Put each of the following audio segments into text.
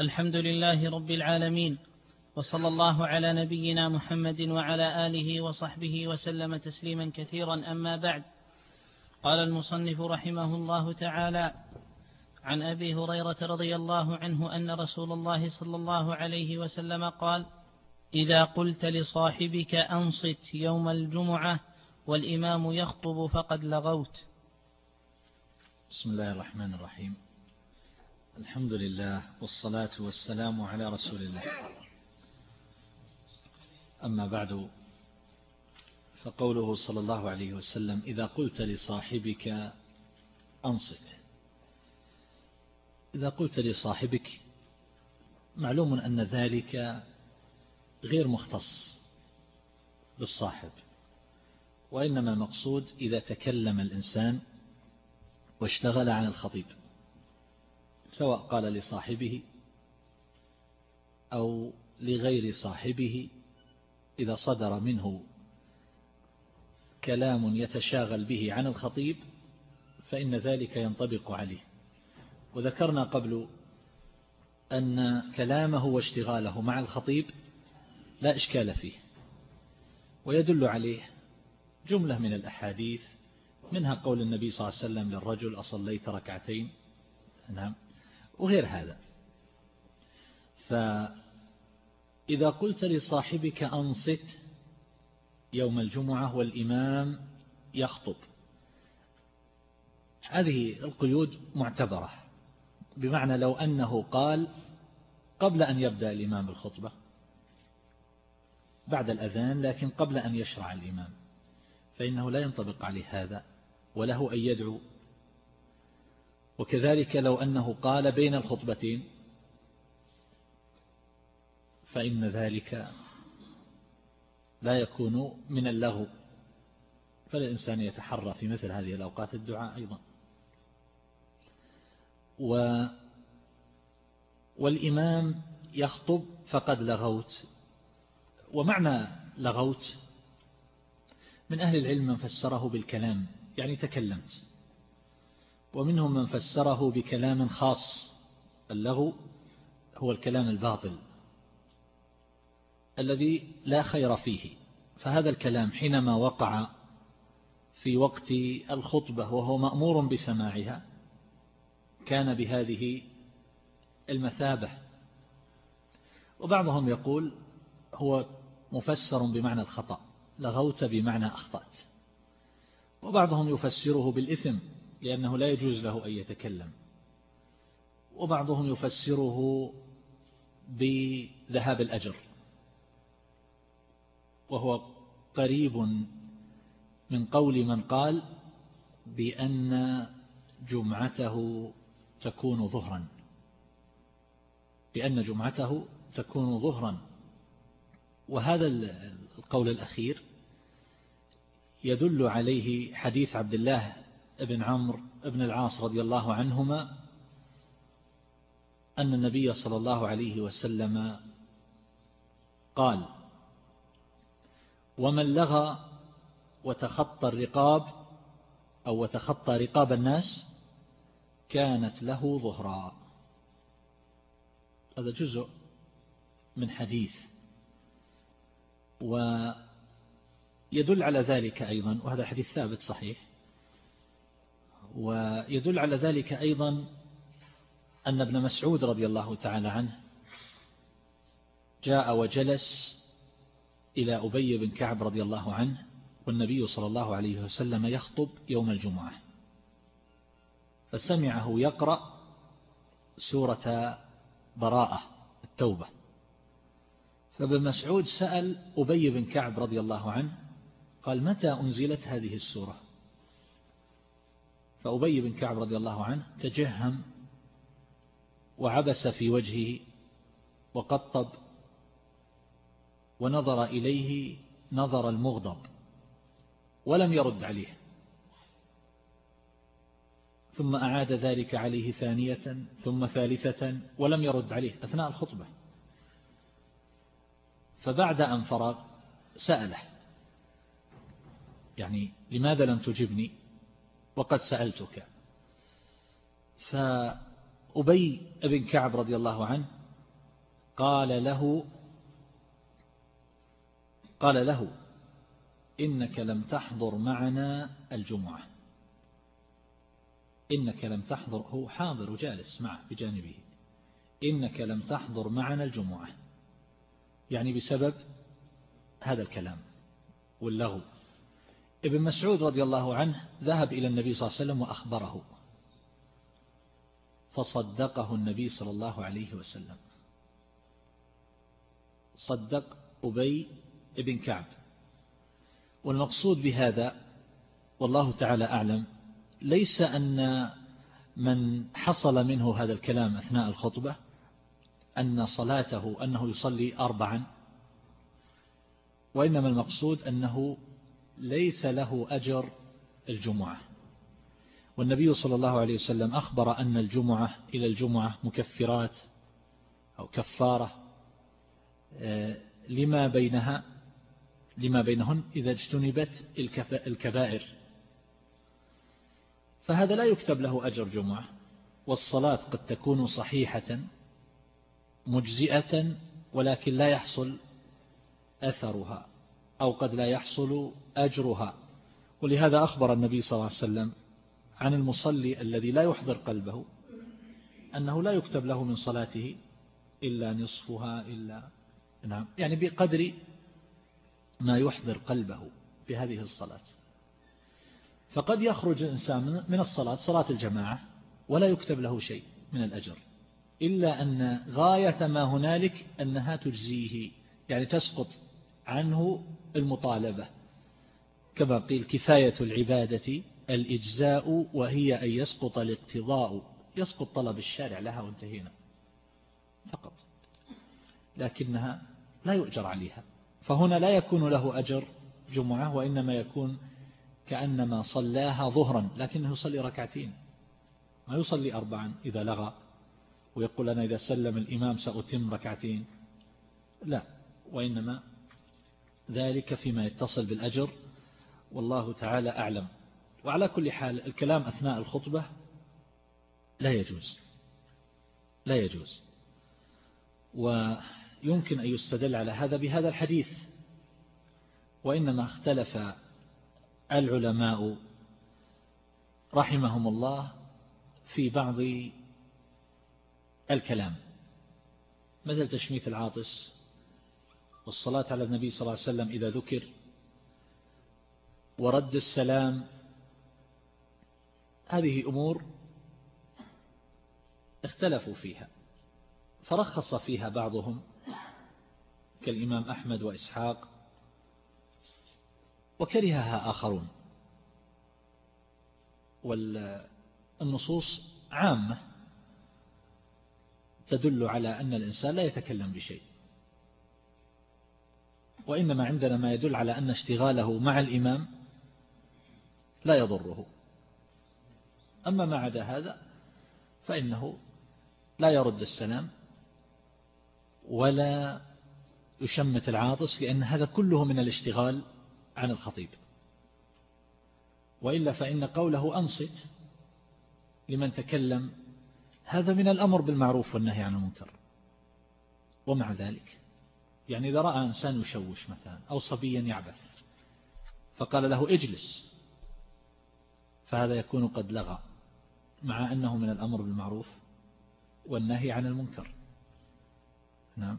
الحمد لله رب العالمين وصلى الله على نبينا محمد وعلى آله وصحبه وسلم تسليما كثيرا أما بعد. قال المصنف رحمه الله تعالى عن أبي هريرة رضي الله عنه أن رسول الله صلى الله عليه وسلم قال إذا قلت لصاحبك أنصت يوم الجمعة والإمام يخطب فقد لغوت. بسم الله الرحمن الرحيم. الحمد لله والصلاة والسلام على رسول الله. أما بعد فقوله صلى الله عليه وسلم إذا قلت لصاحبك أنصت. إذا قلت لصاحبك معلوم أن ذلك غير مختص بالصاحب وإنما المقصود إذا تكلم الإنسان واشتغل عن الخطيب. سواء قال لصاحبه أو لغير صاحبه إذا صدر منه كلام يتشاغل به عن الخطيب فإن ذلك ينطبق عليه. وذكرنا قبل أن كلامه واشتغاله مع الخطيب لا إشكال فيه ويدل عليه جملة من الأحاديث منها قول النبي صلى الله عليه وسلم للرجل أصليت ركعتين. نعم. وغير هذا. فإذا قلت لصاحبك أنصت يوم الجمعة والإمام يخطب. هذه القيود معتبرة بمعنى لو أنه قال قبل أن يبدأ الإمام الخطبة بعد الأذان لكن قبل أن يشرع الإمام فإنه لا ينطبق عليه هذا وله أن يدعو وكذلك لو أنه قال بين الخطبتين فإن ذلك لا يكون من اللغو. فالإنسان يتحرى في مثل هذه الأوقات الدعاء أيضا. و والإمام يخطب فقد لغوت. ومعنى لغوت من أهل العلم من فسره بالكلام يعني تكلمت. ومنهم من فسره بكلام خاص اللغو هو الكلام الباطل الذي لا خير فيه. فهذا الكلام حينما وقع في وقت الخطبة وهو مأمور بسماعها كان بهذه المثابة. وبعضهم يقول هو مفسر بمعنى الخطأ لغوت بمعنى أخطأت. وبعضهم يفسره بالإثم لأنه لا يجوز له أن يتكلم. وبعضهم يفسره بذهاب الأجر. وهو قريب من قول من قال بأن جمعته تكون ظهرا. بأن جمعته تكون ظهرا. وهذا القول الأخير يدل عليه حديث عبد الله بن عمرو بن العاص رضي الله عنهما أن النبي صلى الله عليه وسلم قال ومن لغى وتخطى الرقاب أو وتخطى رقاب الناس كانت له ظهرا. هذا جزء من حديث ويدل على ذلك أيضا وهذا حديث ثابت صحيح ويدل على ذلك أيضا أن ابن مسعود رضي الله تعالى عنه جاء وجلس إلى أبي بن كعب رضي الله عنه والنبي صلى الله عليه وسلم يخطب يوم الجمعة فسمعه يقرأ سورة براءة التوبة. فابن مسعود سأل أبي بن كعب رضي الله عنه قال متى أنزلت هذه السورة؟ فأبي بن كعب رضي الله عنه تجهم وعبس في وجهه وقطب ونظر إليه نظر المغضب ولم يرد عليه. ثم أعاد ذلك عليه ثانية ثم ثالثة ولم يرد عليه أثناء الخطبة. فبعد أن فرغ سأله يعني لماذا لم تجبني؟ وقد سألتك. فأبي بن كعب رضي الله عنه قال له قال له إنك لم تحضر معنا الجمعة. إنك لم تحضر هو حاضر وجالس معه بجانبه. إنك لم تحضر معنا الجمعة. يعني بسبب هذا الكلام واللغو. ابن مسعود رضي الله عنه ذهب إلى النبي صلى الله عليه وسلم وأخبره. فصدقه النبي صلى الله عليه وسلم. صدق أبي بن كعب. والمقصود بهذا والله تعالى أعلم ليس أن من حصل منه هذا الكلام أثناء الخطبة أن صلاته أنه يصلي أربعا وإنما المقصود أنه ليس له أجر الجمعة. والنبي صلى الله عليه وسلم أخبر أن الجمعة إلى الجمعة مكفرات أو كفارة آه، لما بينها لما بينهن إذا اجتنبت الكبائر. فهذا لا يكتب له أجر جمعة والصلاة قد تكون صحيحة مجزئة ولكن لا يحصل أثرها. أو قد لا يحصل أجرها. ولهذا أخبر النبي صلى الله عليه وسلم عن المصلي الذي لا يحضر قلبه أنه لا يكتب له من صلاته إلا نصفها إلا نعم. يعني بقدر ما يحضر قلبه بهذه الصلاة. فقد يخرج الإنسان من الصلاة صلاة الجماعة ولا يكتب له شيء من الأجر. إلا أن غاية ما هنالك أنها تجزيه يعني تسقط عنه المطالبة. كما قيل كفاية العبادة الإجزاء وهي أن يسقط الاقتضاء. يسقط طلب الشارع لها وانتهينا. فقط. لكنها لا يؤجر عليها. فهنا لا يكون له أجر جمعة وإنما يكون كأنما صلاها ظهرا لكنه يصلي ركعتين. ما يصلي أربعا إذا لغى ويقول أنا إذا سلم الإمام سأتم ركعتين. لا وإنما ذلك فيما يتصل بالأجر والله تعالى أعلم. وعلى كل حال الكلام أثناء الخطبة لا يجوز لا يجوز. ويمكن أن يستدل على هذا بهذا الحديث وإنما اختلف العلماء رحمهم الله في بعض الكلام. مثل تشميت العاطس والصلاة على النبي صلى الله عليه وسلم إذا ذكر. ورد السلام. هذه أمور اختلفوا فيها. فرخص فيها بعضهم كالإمام أحمد وإسحاق. وكرهها آخرون. والنصوص عامة تدل على أن الإنسان لا يتكلم بشيء. وإنما عندنا ما يدل على أن اشتغاله مع الإمام لا يضره. أما ما عدا هذا فإنه لا يرد السلام ولا يشمت العاطس لأن هذا كله من الاشتغال عن الخطيب. وإلا فإن قوله أنصت لمن تكلم هذا من الأمر بالمعروف والنهي عن المنكر. ومع ذلك يعني إذا رأى إنسان يشوش مثلا أو صبيا يعبث فقال له اجلس. فهذا يكون قد لغى مع أنه من الأمر بالمعروف والنهي عن المنكر. نعم.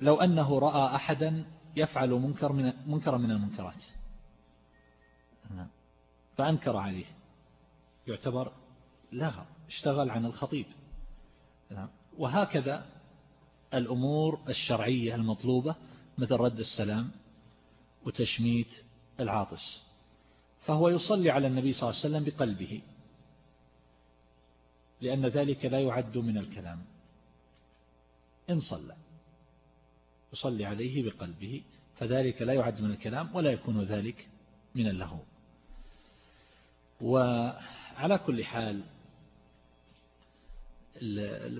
لو أنه رأى أحدا يفعل منكر من منكر من المنكرات. نعم. فأنكر عليه. يعتبر لغى اشتغل عن الخطيب. نعم. وهكذا الأمور الشرعية المطلوبة مثل رد السلام وتشميت العاطس. فهو يصلي على النبي صلى الله عليه وسلم بقلبه لأن ذلك لا يعد من الكلام. إن صلى يصلي عليه بقلبه فذلك لا يعد من الكلام ولا يكون ذلك من اللهو. وعلى كل حال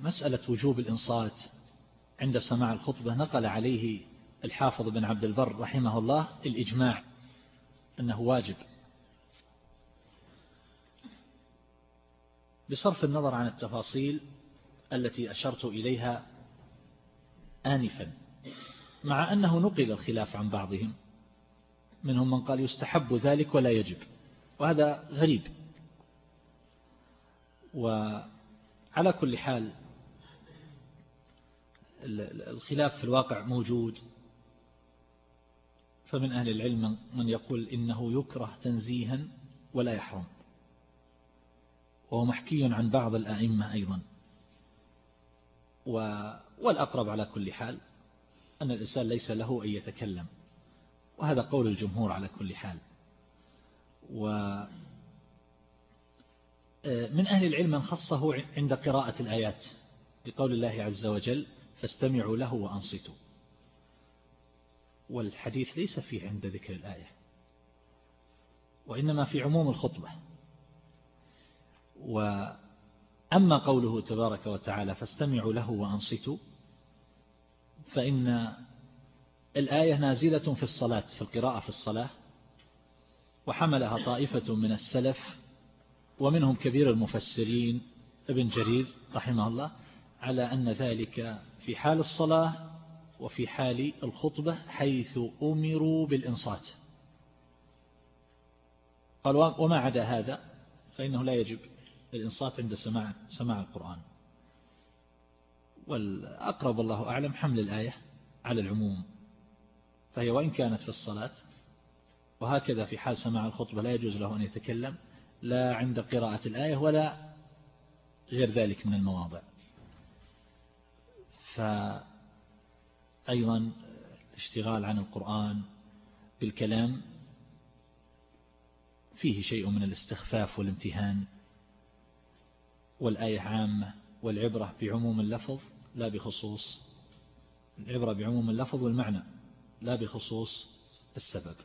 مسألة وجوب الإنصات عند سماع الخطبة نقل عليه الحافظ بن عبد البر رحمه الله الإجماع أنه واجب. بصرف النظر عن التفاصيل التي أشرت إليها آنفا مع أنه نقل الخلاف عن بعضهم منهم من قال يستحب ذلك ولا يجب وهذا غريب. وعلى كل حال الخلاف في الواقع موجود. فمن أهل العلم من يقول إنه يكره تنزيها ولا يحرم. وهو محكي عن بعض الآئمة أيضا. والأقرب على كل حال أن الإنسان ليس له أن يتكلم. وهذا قول الجمهور على كل حال. و من أهل العلم من خصه عند قراءة الآيات بقول الله عز وجل فاستمعوا له وأنصتوا. والحديث ليس فيه عند ذكر الآية وإنما في عموم الخطبة. وأما قوله تبارك وتعالى فاستمعوا له وأنصتوا فإن الآية نازلة في الصلاة في القراءة في الصلاة وحملها طائفة من السلف ومنهم كبير المفسرين ابن جرير رحمه الله على أن ذلك في حال الصلاة وفي حال الخطبة حيث أمروا بالإنصات. قال وما عدا هذا فإنه لا يجب الإنصات عند سماع, سماع القرآن. والأقرب الله أعلم حمل الآية على العموم فهي وإن كانت في الصلاة وهكذا في حال سماع الخطبة لا يجوز له أن يتكلم لا عند قراءة الآية ولا غير ذلك من المواضع. فأيضا الاشتغال عن القرآن بالكلام فيه شيء من الاستخفاف والامتهان والآية عامة والعبرة بعموم اللفظ لا بخصوص العبرة بعموم اللفظ والمعنى لا بخصوص السبب.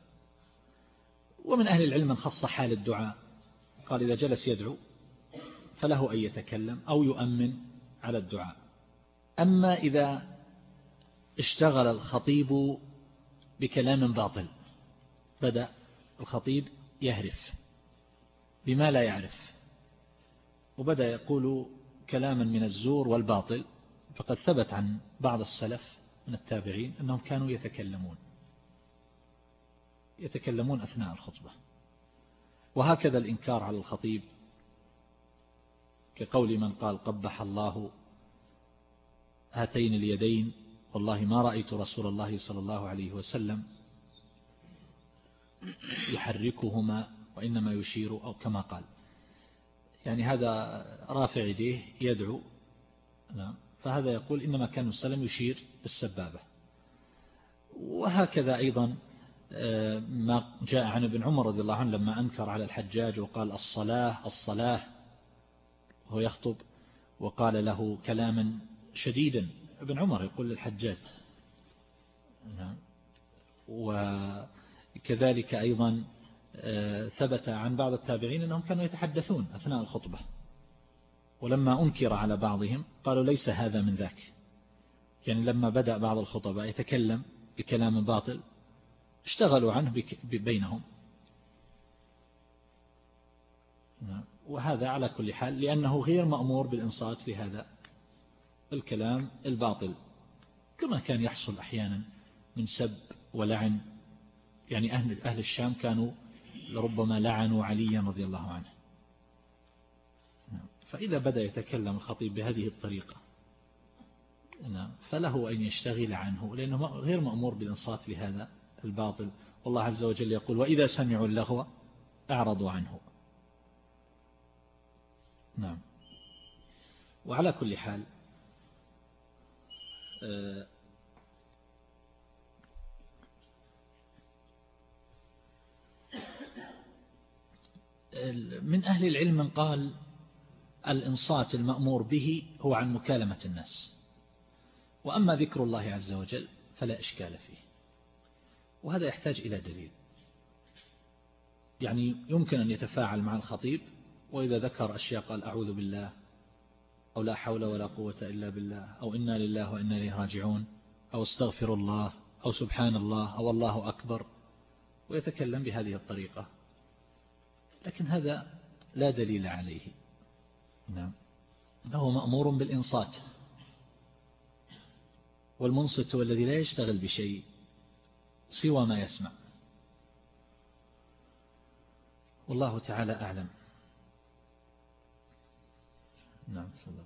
ومن أهل العلم من خص حال الدعاء قال إذا جلس يدعو فله أن يتكلم أو يؤمن على الدعاء. أما إذا اشتغل الخطيب بكلام باطل بدأ الخطيب يهرف بما لا يعرف وبدأ يقول كلاما من الزور والباطل فقد ثبت عن بعض السلف من التابعين أنهم كانوا يتكلمون يتكلمون أثناء الخطبة. وهكذا الإنكار على الخطيب كقول من قال قبح الله هاتين اليدين والله ما رأيت رسول الله صلى الله عليه وسلم يحركهما وإنما يشير أو كما قال. يعني هذا رافع يديه يدعو نعم فهذا يقول إنما كان السلام يشير بالسبابة. وهكذا أيضا آه، ما جاء عن ابن عمر رضي الله عنه لما أنكر على الحجاج وقال الصلاة الصلاة هو يخطب وقال له كلاما شديدا ابن عمر يقول للحجاج نعم وكذلك أيضا آه، ثبت عن بعض التابعين أنهم كانوا يتحدثون أثناء الخطبة ولما أنكر على بعضهم قالوا ليس هذا من ذاك يعني لما بدأ بعض الخطباء يتكلم بكلام باطل اشتغلوا عنه بينهم نعم. وهذا على كل حال لأنه غير مأمور بالإنصات لهذا الكلام الباطل كما كان يحصل أحيانا من سب ولعن يعني أهل, أهل الشام كانوا لربما لعنوا عليا رضي الله عنه. فإذا بدأ يتكلم الخطيب بهذه الطريقة نعم. فله أن يشتغل عنه لأنه غير مأمور بالإنصات لهذا الباطل والله عز وجل يقول وإذا سمعوا اللغو أعرضوا عنه نعم وعلى كل حال من أهل العلم من قال الإنصات المأمور به هو عن مكالمة الناس. وأما ذكر الله عز وجل فلا إشكال فيه. وهذا يحتاج إلى دليل. يعني يمكن أن يتفاعل مع الخطيب وإذا ذكر أشياء قال أعوذ بالله أو لا حول ولا قوة إلا بالله أو إنا لله وإنا إليه راجعون أو استغفر الله أو سبحان الله أو الله أكبر ويتكلم بهذه الطريقة. لكن هذا لا دليل عليه. نعم. هو مأمور بالإنصات. والمنصت هو الذي لا يشتغل بشيء سوى ما يسمع. والله تعالى أعلم. نعم سلام.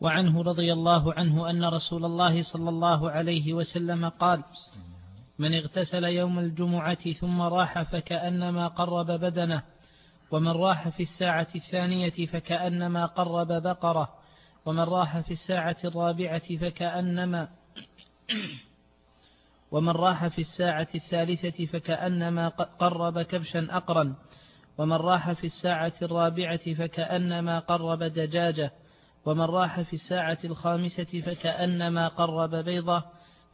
وعنه رضي الله عنه أن رسول الله صلى الله عليه وسلم قال من اغتسل يوم الجمعة ثم راح فكأنما قرب بدنه ومن راح في الساعة الثانية فكأنما قرب بقرة ومن راح في الساعة الرابعة فكأنما ومن راح في الساعة الثالثة فكأنما قرب كبشا أقرا ومن راح في الساعة الرابعة فكأنما قرب دجاجة ومن راح في الساعة الخامسة فكأنما قرب بيضة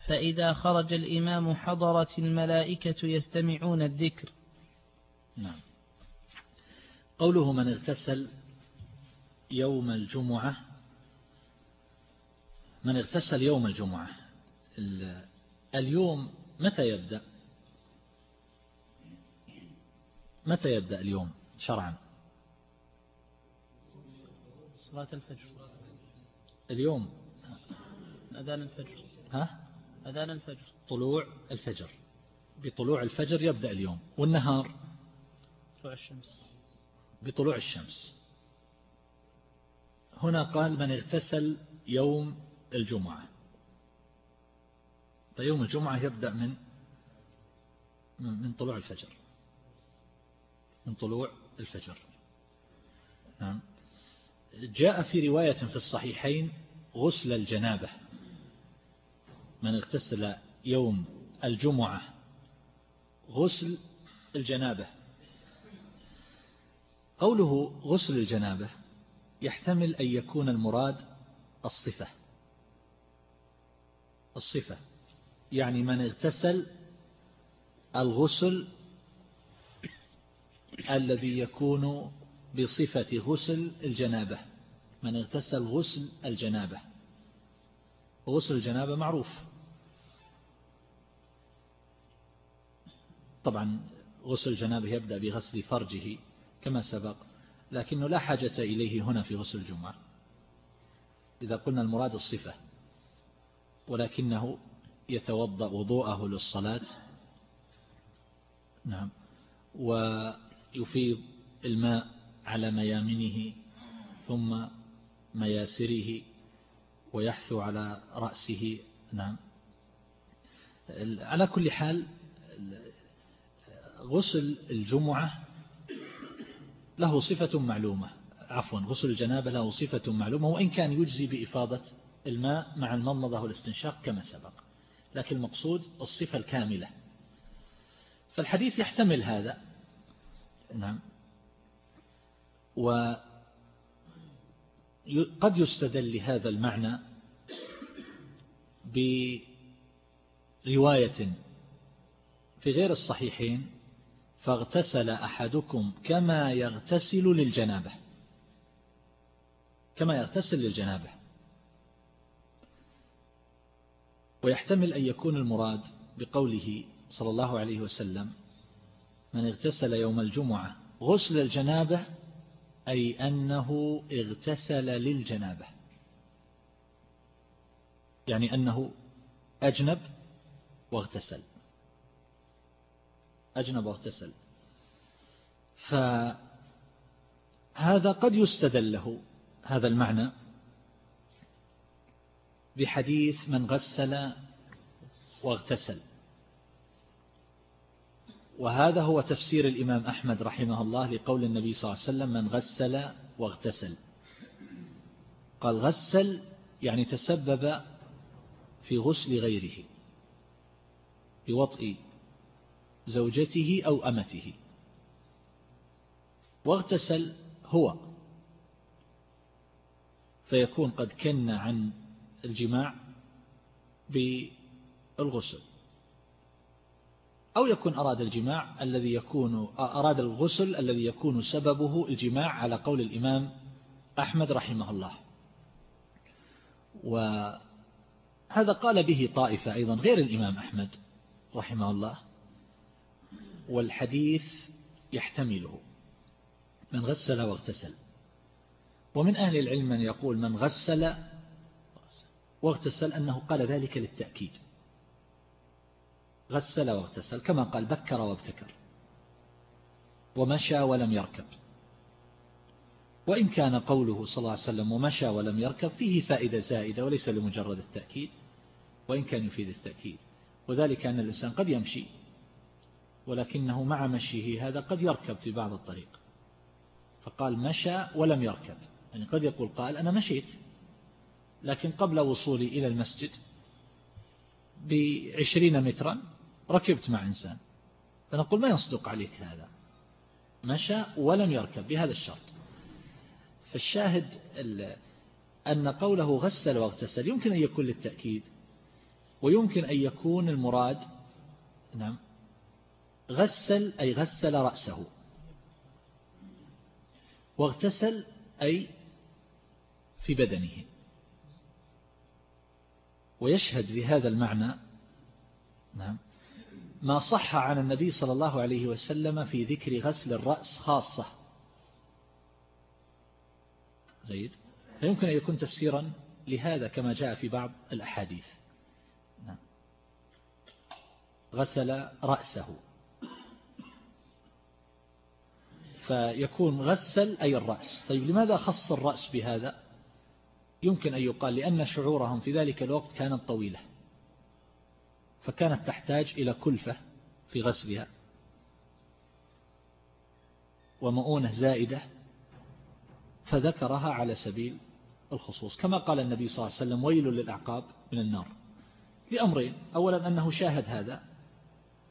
فإذا خرج الإمام حضرت الملائكة يستمعون الذكر. نعم. قوله من اغتسل يوم الجمعة من اغتسل يوم الجمعة اليوم متى يبدأ؟ متى يبدأ اليوم شرعا؟ صلاة الفجر. اليوم. أذان الفجر. ها؟ أذان الفجر. طلوع الفجر. بطلوع الفجر يبدأ اليوم. والنهار؟ طلوع الشمس. بطلوع الشمس. هنا قال من اغتسل يوم الجمعة. فيوم الجمعة يبدأ من من طلوع الفجر. من طلوع الفجر. نعم. جاء في رواية في الصحيحين غسل الجنابة. من اغتسل يوم الجمعة غسل الجنابة. قوله غسل الجنابة يحتمل أن يكون المراد الصفة. الصفة. يعني من اغتسل الغسل الذي يكون بصفة غسل الجنابة. من اغتسل غسل الجنابة. غسل الجنابة معروف. طبعا غسل الجنابة يبدأ بغسل فرجه كما سبق لكنه لا حاجة إليه هنا في غسل الجمعة. إذا قلنا المراد الصفة ولكنه يتوضأ وضوءه للصلاة. نعم. ويفيض الماء على ميامنه ثم مياسره ويحثو على رأسه. نعم. على كل حال غسل الجمعة له صفة معلومة. عفوا غسل الجنابة له صفة معلومة وإن كان يجزي بإفاضة الماء مع المضمضة والاستنشاق كما سبق. لكن المقصود الصفة الكاملة. فالحديث يحتمل هذا. نعم. وقد يستدل لهذا المعنى برواية في غير الصحيحين فاغتسل أحدكم كما يغتسل للجنابة. كما يغتسل للجنابة. ويحتمل أن يكون المراد بقوله صلى الله عليه وسلم من اغتسل يوم الجمعة. غسل الجنابة أي أنه اغتسل للجنابة. يعني أنه أجنب واغتسل. أجنب واغتسل. فهذا قد يستدل له هذا المعنى بحديث من غسل واغتسل. وهذا هو تفسير الإمام أحمد رحمه الله لقول النبي صلى الله عليه وسلم من غسل واغتسل. قال غسل يعني تسبب في غسل غيره بوطئ زوجته أو أمته. واغتسل هو فيكون قد كن عن الجماع بالغسل. أو يكون أراد الجماع الذي يكون أراد الغسل الذي يكون سببه الجماع على قول الإمام أحمد رحمه الله. وهذا قال به طائفة أيضا غير الإمام أحمد رحمه الله والحديث يحتمله من غسل واغتسل. ومن أهل العلم من يقول من غسل واغتسل أنه قال ذلك للتأكيد. غسل واغتسل كما قال بكر وابتكر ومشى ولم يركب. وإن كان قوله صلى الله عليه وسلم ومشى ولم يركب فيه فائدة زائدة وليس لمجرد التأكيد وإن كان يفيد التأكيد. وذلك أن الإنسان قد يمشي ولكنه مع مشيه هذا قد يركب في بعض الطريق. فقال مشى ولم يركب. يعني قد يقول قال أنا مشيت لكن قبل وصولي إلى المسجد بعشرين مترا ركبت مع إنسان. فنقول ما يصدق عليك هذا. مشى ولم يركب بهذا الشرط. فالشاهد أن قوله غسل واغتسل يمكن أن يكون للتأكيد ويمكن أن يكون المراد نعم غسل أي غسل رأسه. واغتسل أي في بدنه. ويشهد في هذا المعنى نعم ما صح عن النبي صلى الله عليه وسلم في ذكر غسل الرأس خاصة. جيد فيمكن أن يكون تفسيرا لهذا كما جاء في بعض الأحاديث. نعم. غسل رأسه. فيكون غسل أي الرأس. طيب لماذا خص الرأس بهذا؟ يمكن أن يقال لأن شعورهم في ذلك الوقت كانت طويلة. فكانت تحتاج إلى كلفة في غسلها ومؤونة زائدة فذكرها على سبيل الخصوص. كما قال النبي صلى الله عليه وسلم ويل للأعقاب من النار. لأمرين أولا أنه شاهد هذا.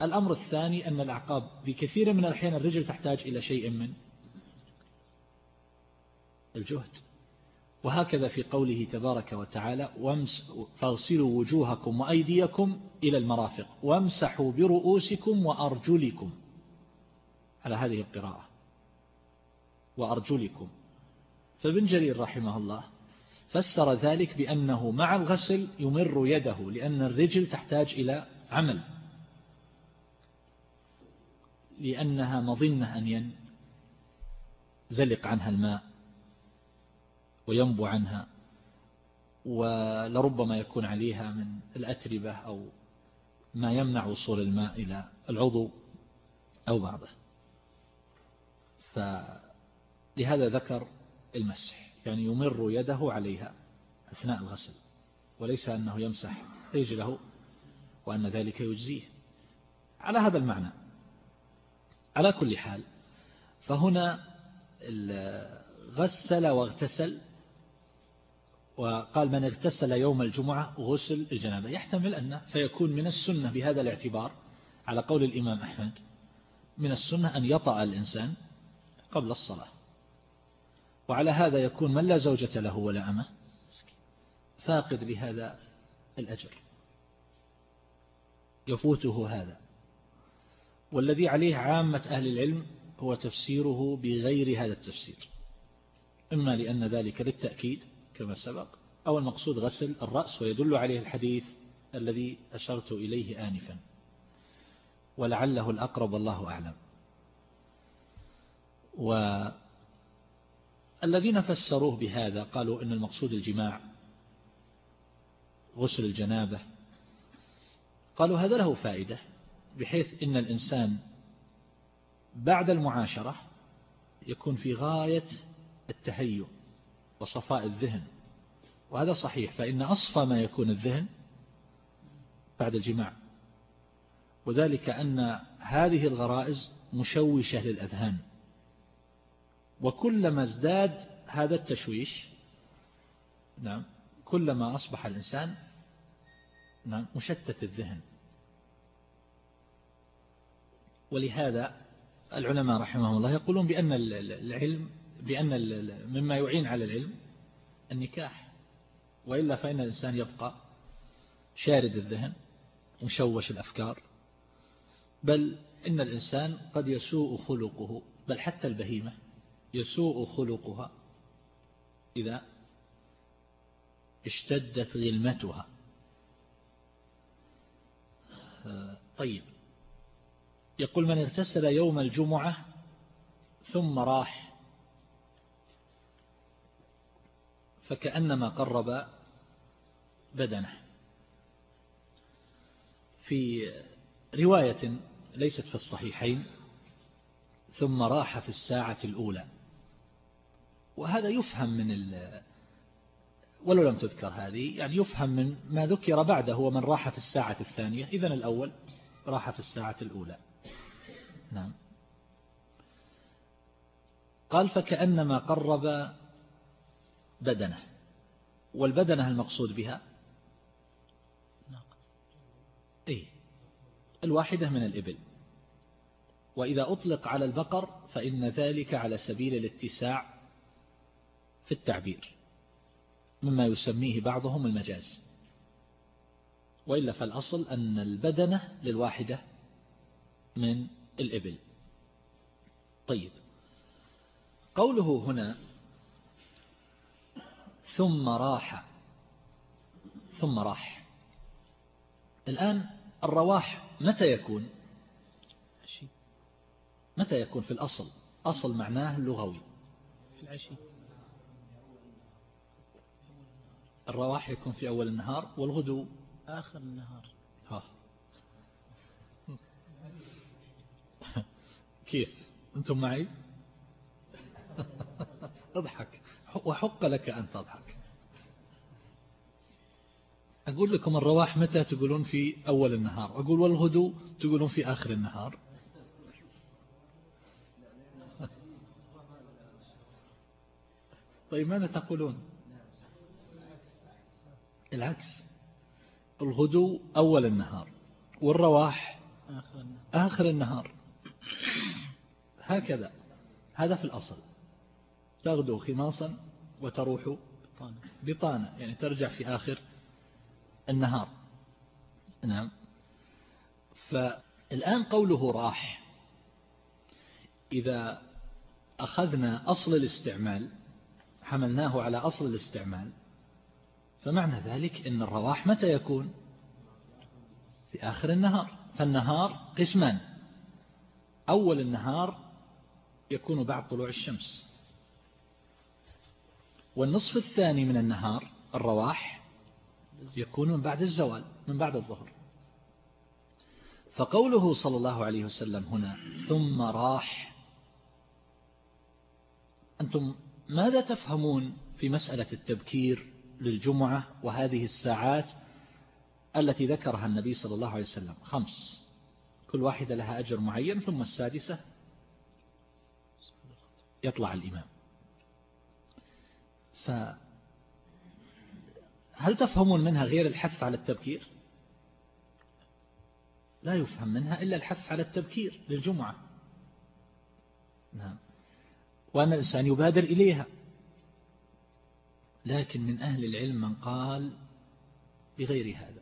الأمر الثاني أن الأعقاب بكثير من الأحيان الرجل تحتاج إلى شيء من الجهد. وهكذا في قوله تبارك وتعالى فاغسلوا وجوهكم وأيديكم إلى المرافق وامسحوا برؤوسكم وأرجلكم على هذه القراءة. وأرجلكم. فابن جرير رحمه الله فسر ذلك بأنه مع الغسل يمر يده لأن الرجل تحتاج إلى عمل. لأنها مظنة أن ينزلق عنها الماء. وينبو عنها. ولربما يكون عليها من الأتربة أو ما يمنع وصول الماء إلى العضو أو بعضه. فلهذا ذكر المسح يعني يمر يده عليها أثناء الغسل وليس أنه يمسح رجله وأن ذلك يجزيه. على هذا المعنى على كل حال فهنا غسل واغتسل وقال من اغتسل يوم الجمعة غسل الجنابة. يحتمل أنه فيكون من السنة بهذا الاعتبار على قول الإمام أحمد من السنة أن يطأ الإنسان قبل الصلاة. وعلى هذا يكون من لا زوجة له ولا أمة فاقد لهذا الأجر. يفوته هذا. والذي عليه عامة أهل العلم هو تفسيره بغير هذا التفسير. إما لأن ذلك للتأكيد كما سبق. أو المقصود غسل الرأس ويدل عليه الحديث الذي أشرت إليه آنفا. ولعله الأقرب والله أعلم. والذين فسروه بهذا قالوا إن المقصود الجماع غسل الجنابة. قالوا هذا له فائدة بحيث إن الإنسان بعد المعاشرة يكون في غاية التهيؤ. وصفاء الذهن. وهذا صحيح فإن أصفى ما يكون الذهن بعد الجماع. وذلك أن هذه الغرائز مشوشة للأذهان. وكلما ازداد هذا التشويش نعم كلما أصبح الإنسان نعم مشتت الذهن. ولهذا العلماء رحمهم الله يقولون بأن العلم بأن مما يعين على العلم النكاح وإلا فإن الإنسان يبقى شارد الذهن مشوش الأفكار بل إن الإنسان قد يسوء خلقه بل حتى البهيمة يسوء خلقها إذا اشتدت غلمتها. طيب. يقول من اغتسل يوم الجمعة ثم راح فكأنما قرب بدنه. في رواية ليست في الصحيحين ثم راح في الساعة الأولى. وهذا يفهم من ال ولو لم تذكر هذه يعني يفهم من ما ذكر بعده هو من راح في الساعة الثانية. إذن الأول راح في الساعة الأولى. نعم. قال فكأنما قرب بدنه. والبدنة المقصود بها؟ إيه. الواحدة من الإبل. وإذا أطلق على البقر فإن ذلك على سبيل الاتساع في التعبير. مما يسميه بعضهم المجاز. وإلا فالأصل أن البدنة للواحدة من الإبل. طيب. قوله هنا ثم راح. ثم راح. الآن الرواح متى يكون؟ متى يكون في الأصل؟ أصل معناه اللغوي في العشي. الرواح يكون في أول النهار والغدو آخر النهار. ها. كيف؟ أنتم معي؟ أضحك. وحق لك أن تضحك. أقول لكم الرواح متى تقولون في أول النهار؟ أقول والغدو تقولون في آخر النهار. طيب ماذا تقولون؟ العكس. الغدو أول النهار والرواح آخر النهار. هكذا. هذا في الأصل. تغدو خماصا وتروح بطانة. يعني ترجع في آخر النهار. نعم. فالآن قوله راح. إذا أخذنا أصل الاستعمال حملناه على أصل الاستعمال فمعنى ذلك أن الرواح متى يكون؟ في آخر النهار. فالنهار قسمان. أول النهار يكون بعد طلوع الشمس. والنصف الثاني من النهار الرواح يكون من بعد الزوال من بعد الظهر. فقوله صلى الله عليه وسلم هنا ثم راح أنتم ماذا تفهمون في مسألة التبكير للجمعة وهذه الساعات التي ذكرها النبي صلى الله عليه وسلم؟ خمس. كل واحدة لها أجر معين ثم السادسة يطلع الإمام. فهل تفهمون منها غير الحث على التبكير؟ لا يفهم منها إلا الحث على التبكير للجمعة. نعم. وأن الإنسان يبادر إليها. لكن من أهل العلم من قال بغير هذا.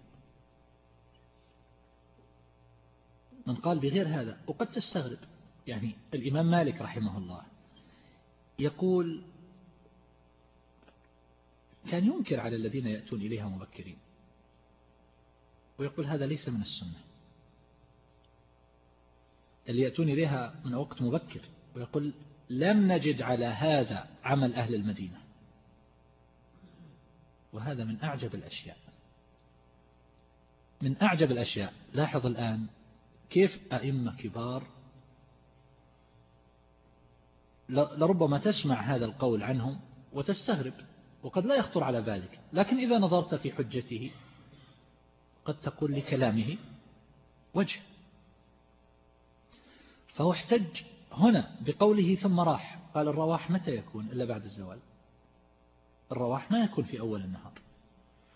من قال بغير هذا. وقد تستغرب. يعني الإمام مالك رحمه الله يقول كان ينكر على الذين يأتون إليها مبكرين. ويقول هذا ليس من السنة. اللي يأتون إليها من وقت مبكر. ويقول لم نجد على هذا عمل أهل المدينة. وهذا من أعجب الأشياء. من أعجب الأشياء. لاحظ الآن كيف أئمة كبار لربما تسمع هذا القول عنهم وتستغرب. وقد لا يخطر على بالك لكن إذا نظرت في حجته قد تقول لكلامه وجه. فهو احتج هنا بقوله ثم راح. قال الرواح متى يكون إلا بعد الزوال؟ الرواح ما يكون في أول النهار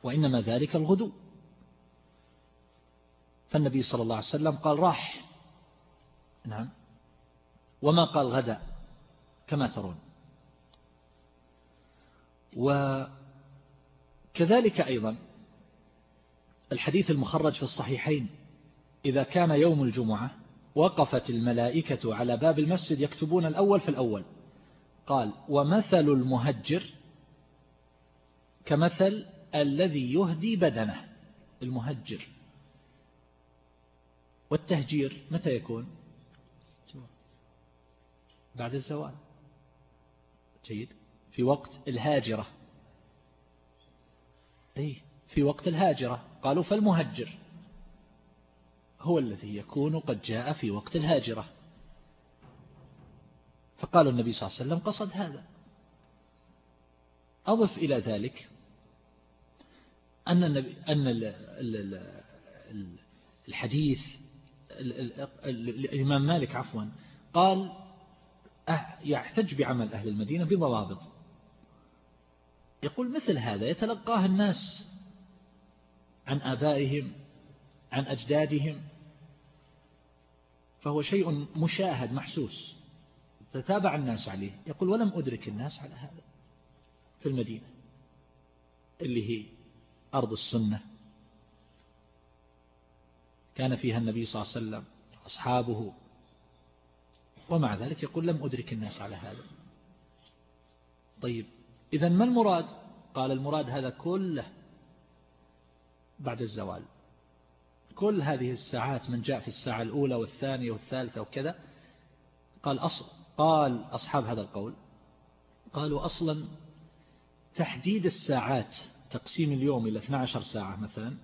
وإنما ذلك الغدو. فالنبي صلى الله عليه وسلم قال راح. نعم. وما قال غدا؟ كما ترون. وكذلك أيضا الحديث المخرج في الصحيحين إذا كان يوم الجمعة وقفت الملائكة على باب المسجد يكتبون الأول في الأول. قال ومثل المهجر كمثل الذي يهدي بدنه المهجر. والتهجير متى يكون؟ بعد الزوال. جيد. في وقت الهاجرة. أي في وقت الهاجرة. قالوا فالمهجر هو الذي يكون قد جاء في وقت الهاجرة. فقال النبي صلى الله عليه وسلم قصد هذا. أضف إلى ذلك أن النبي أن الحديث الإمام مالك عفوا قال يحتج بعمل أهل المدينة بضوابط. يقول مثل هذا يتلقاه الناس عن آبائهم عن أجدادهم فهو شيء مشاهد محسوس تتابع الناس عليه. يقول ولم أدرك الناس على هذا في المدينة اللي هي أرض السنة. كان فيها النبي صلى الله عليه وسلم أصحابه ومع ذلك يقول لم أدرك الناس على هذا. طيب إذا ما المراد؟ قال المراد هذا كله بعد الزوال. كل هذه الساعات من جاء في الساعة الأولى والثانية والثالثة وكذا قال أصل قال أصحاب هذا القول قالوا أصلا تحديد الساعات تقسيم اليوم إلى 12 ساعة مثلا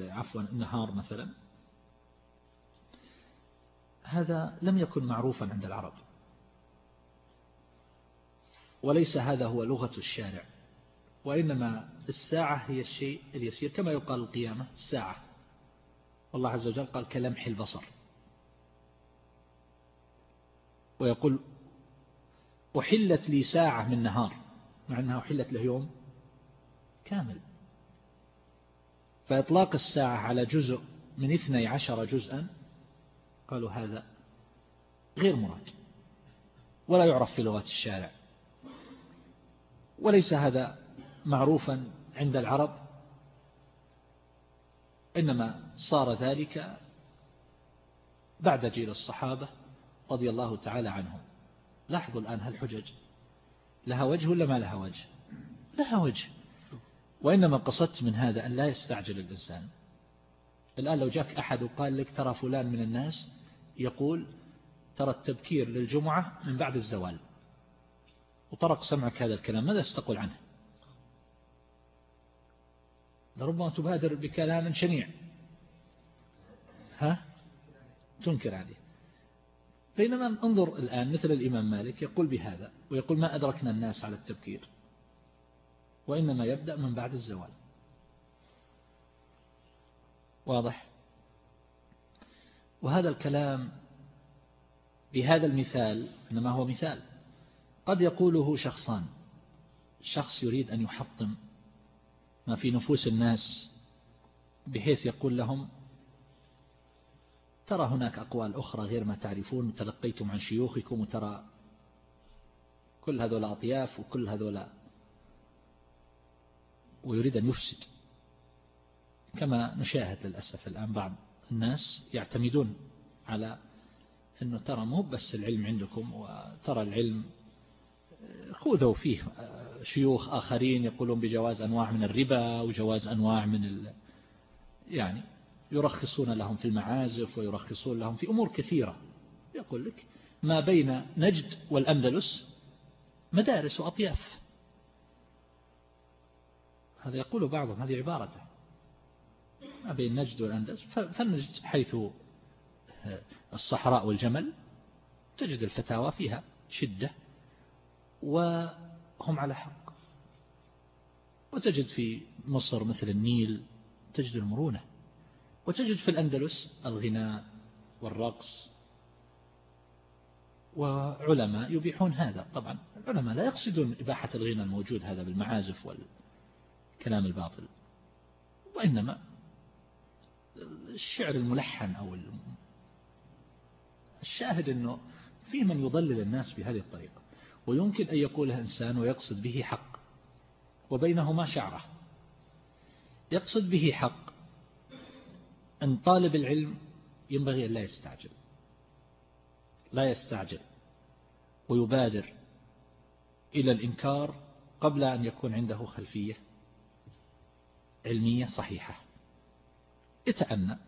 عفوا النهار مثلا هذا لم يكن معروفا عند العرب. وليس هذا هو لغة الشارع وإنما الساعة هي الشيء اليسير كما يقال القيامة الساعة. والله عز وجل قال كلمح البصر. ويقول أحلت لي ساعة من نهار مع أنها أحلت له يوم كامل. فإطلاق الساعة على جزء من اثني عشر جزءا قالوا هذا غير مراد ولا يعرف في لغة الشارع. وليس هذا معروفا عند العرب إنما صار ذلك بعد جيل الصحابة رضي الله تعالى عنهم. لاحظوا الآن هالحجج لها وجه ولا ما لها وجه؟ لها وجه. وإنما قصدت من هذا أن لا يستعجل الإنسان. الآن لو جاك أحد وقال لك ترى فلان من الناس يقول ترى التبكير للجمعة من بعد الزوال. وطرق سمعك هذا الكلام ماذا ستقول عنه؟ لربما تبادر بكلام شنيع. ها؟ تنكر عليه. بينما انظر الآن مثل الإمام مالك يقول بهذا ويقول ما أدركنا الناس على التبكير وإنما يبدأ من بعد الزوال. واضح؟ وهذا الكلام بهذا المثال إنما هو مثال. قد يقوله شخصان. شخص يريد أن يحطم ما في نفوس الناس بحيث يقول لهم ترى هناك أقوال أخرى غير ما تعرفون تلقيتم عن شيوخكم وترى كل هذول أطياف وكل هذول ويريد أن يفسد. كما نشاهد للأسف الآن بعض الناس يعتمدون على أنه ترى مو بس العلم عندكم وترى العلم خذوا فيه. شيوخ آخرين يقولون بجواز أنواع من الربا وجواز أنواع من ال... يعني يرخصون لهم في المعازف ويرخصون لهم في أمور كثيرة. يقول لك ما بين نجد والأندلس مدارس وأطياف. هذا يقول بعضهم هذه عبارته ما بين نجد والأندلس. فالنجد حيث الصحراء والجمل تجد الفتاوى فيها شدة. وهم على حق. وتجد في مصر مثل النيل تجد المرونة وتجد في الأندلس الغناء والرقص وعلماء يبيحون هذا. طبعا العلماء لا يقصدون إباحة الغنى الموجود هذا بالمعازف والكلام الباطل وإنما الشعر الملحن أو الشاهد أنه في من يضلل الناس بهذه الطريقة. ويمكن أن يقولها إنسان ويقصد به حق وبينهما شعرة. يقصد به حق أن طالب العلم ينبغي أن لا يستعجل لا يستعجل ويبادر إلى الإنكار قبل أن يكون عنده خلفية علمية صحيحة. يتأنى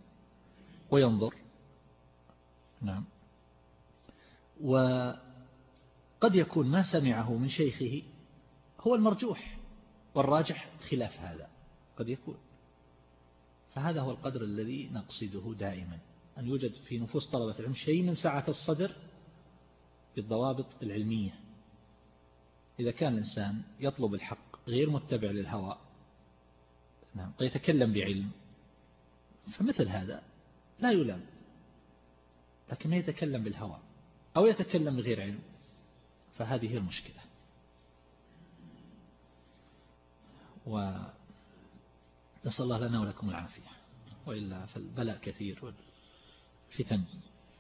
وينظر. نعم. وقد يكون ما سمعه من شيخه هو المرجوح والراجح خلاف هذا قد يكون. فهذا هو القدر الذي نقصده دائما أن يوجد في نفوس طلبة العلم شيء من سعة الصدر بالضوابط العلمية. إذا كان الإنسان يطلب الحق غير متبع للهوى نعم ويتكلم بعلم فمثل هذا لا يلام لكن ما يتكلم بالهوى أو يتكلم بغير علم. فهذه المشكلة. ونسأل الله لنا ولكم العافية. وإلا فالبلاء كثير. والفتن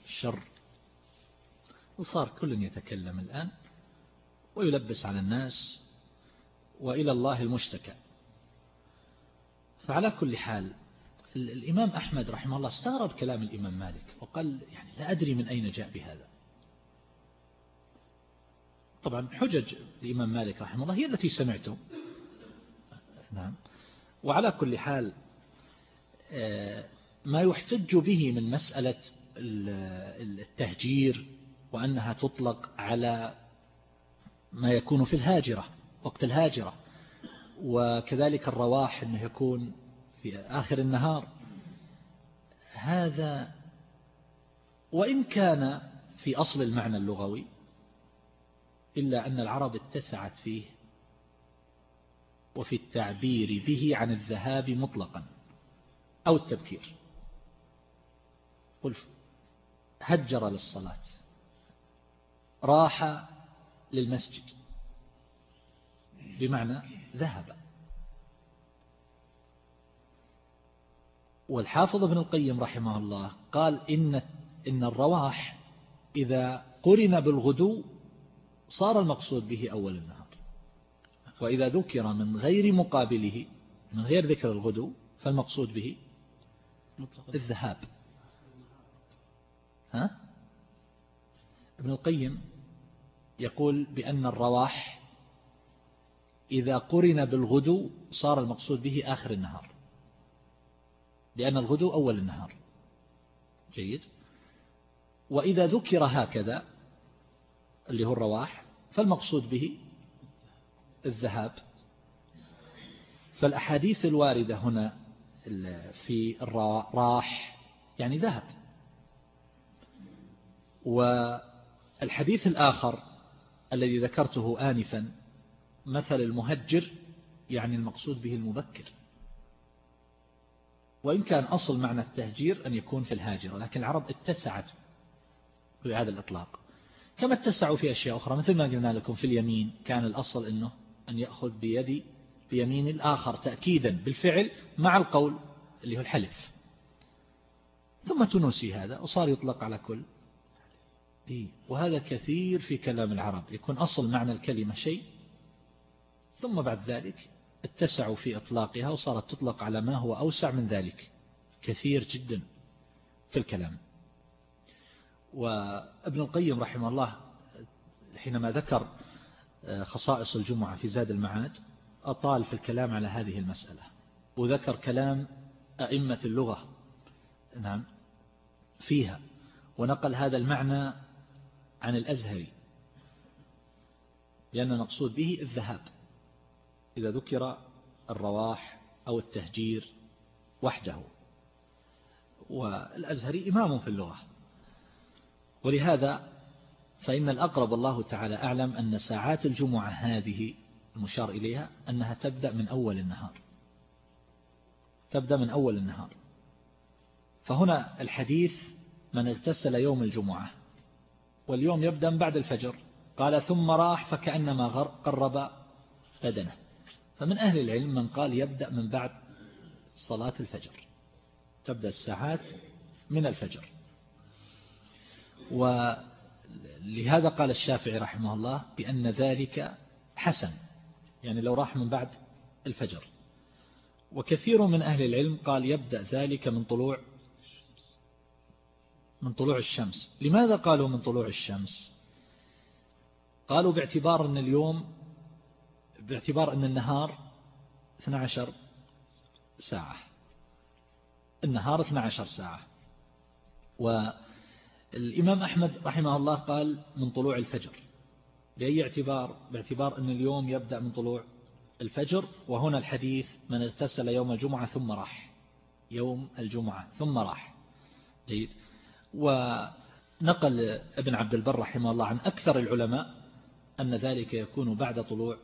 الشر وصار كل يتكلم الآن ويلبس على الناس وإلى الله المشتكى. فعلى كل حال الإمام أحمد رحمه الله استغرب كلام الإمام مالك وقال يعني لا أدري من أين جاء بهذا. طبعا حجج الإمام مالك رحمه الله هي التي سمعتم نعم. وعلى كل حال آه، ما يحتج به من مسألة التهجير وأنها تطلق على ما يكون في الهاجرة وقت الهاجرة. وكذلك الرواح أنه يكون في آخر النهار. هذا وإن كان في أصل المعنى اللغوي إلا أن العرب اتسعت فيه وفي التعبير به عن الذهاب مطلقا أو التبكير. قل هجر للصلاة راح للمسجد بمعنى ذهب. والحافظ ابن القيم رحمه الله قال إن, إن الرواح إذا قرن بالغدو صار المقصود به أول النهار. وإذا ذكر من غير مقابله من غير ذكر الغدو فالمقصود به الذهاب. ها؟ ابن القيم يقول بأن الرواح إذا قرن بالغدو صار المقصود به آخر النهار. لأن الغدو أول النهار. جيد. وإذا ذكر هكذا اللي هو الرواح فالمقصود به الذهاب. فالأحاديث الواردة هنا في الراح يعني ذهب. والحديث الآخر الذي ذكرته آنفا مثل المهجر يعني المقصود به المبكر. وإن كان أصل معنى التهجير أن يكون في الهاجرة لكن العرب اتسعت بهذا الإطلاق. كما اتسعوا في أشياء أخرى. مثل ما قلنا لكم في اليمين كان الأصل أنه أن يأخذ بيد بيمين الآخر تأكيدا بالفعل مع القول اللي هو الحلف. ثم تنسي هذا وصار يطلق على كل. وهذا كثير في كلام العرب. يكون أصل معنى الكلمة شيء. ثم بعد ذلك اتسعوا في إطلاقها وصارت تطلق على ما هو أوسع من ذلك. كثير جدا في الكلام. وابن القيم رحمه الله حينما ذكر آه، خصائص الجمعة في زاد المعاد أطال في الكلام على هذه المسألة وذكر كلام أئمة اللغة نعم فيها ونقل هذا المعنى عن الأزهري لأن المقصود به الذهاب إذا ذكر الرواح أو التهجير وحده والأزهري إمام في اللغة. ولهذا فإن الأقرب الله تعالى أعلم أن ساعات الجمعة هذه المشار إليها أنها تبدأ من أول النهار. تبدأ من أول النهار. فهنا الحديث من اغتسل يوم الجمعة واليوم يبدأ من بعد الفجر. قال ثم راح فكأنما قرب بدنه. فمن أهل العلم من قال يبدأ من بعد صلاة الفجر. تبدأ الساعات من الفجر. ولهذا قال الشافعي رحمه الله بأن ذلك حسن يعني لو راح من بعد الفجر. وكثير من أهل العلم قال يبدأ ذلك من طلوع من طلوع الشمس. لماذا قالوا من طلوع الشمس؟ قالوا باعتبار أن اليوم باعتبار أن النهار 12 ساعة. النهار 12 ساعة. والإمام أحمد رحمه الله قال من طلوع الفجر. بأي اعتبار؟ باعتبار أن اليوم يبدأ من طلوع الفجر وهنا الحديث من اغتسل يوم الجمعة ثم راح. يوم الجمعة ثم راح. جيد. ونقل ابن عبد البر رحمه الله عن أكثر العلماء أن ذلك يكون بعد طلوع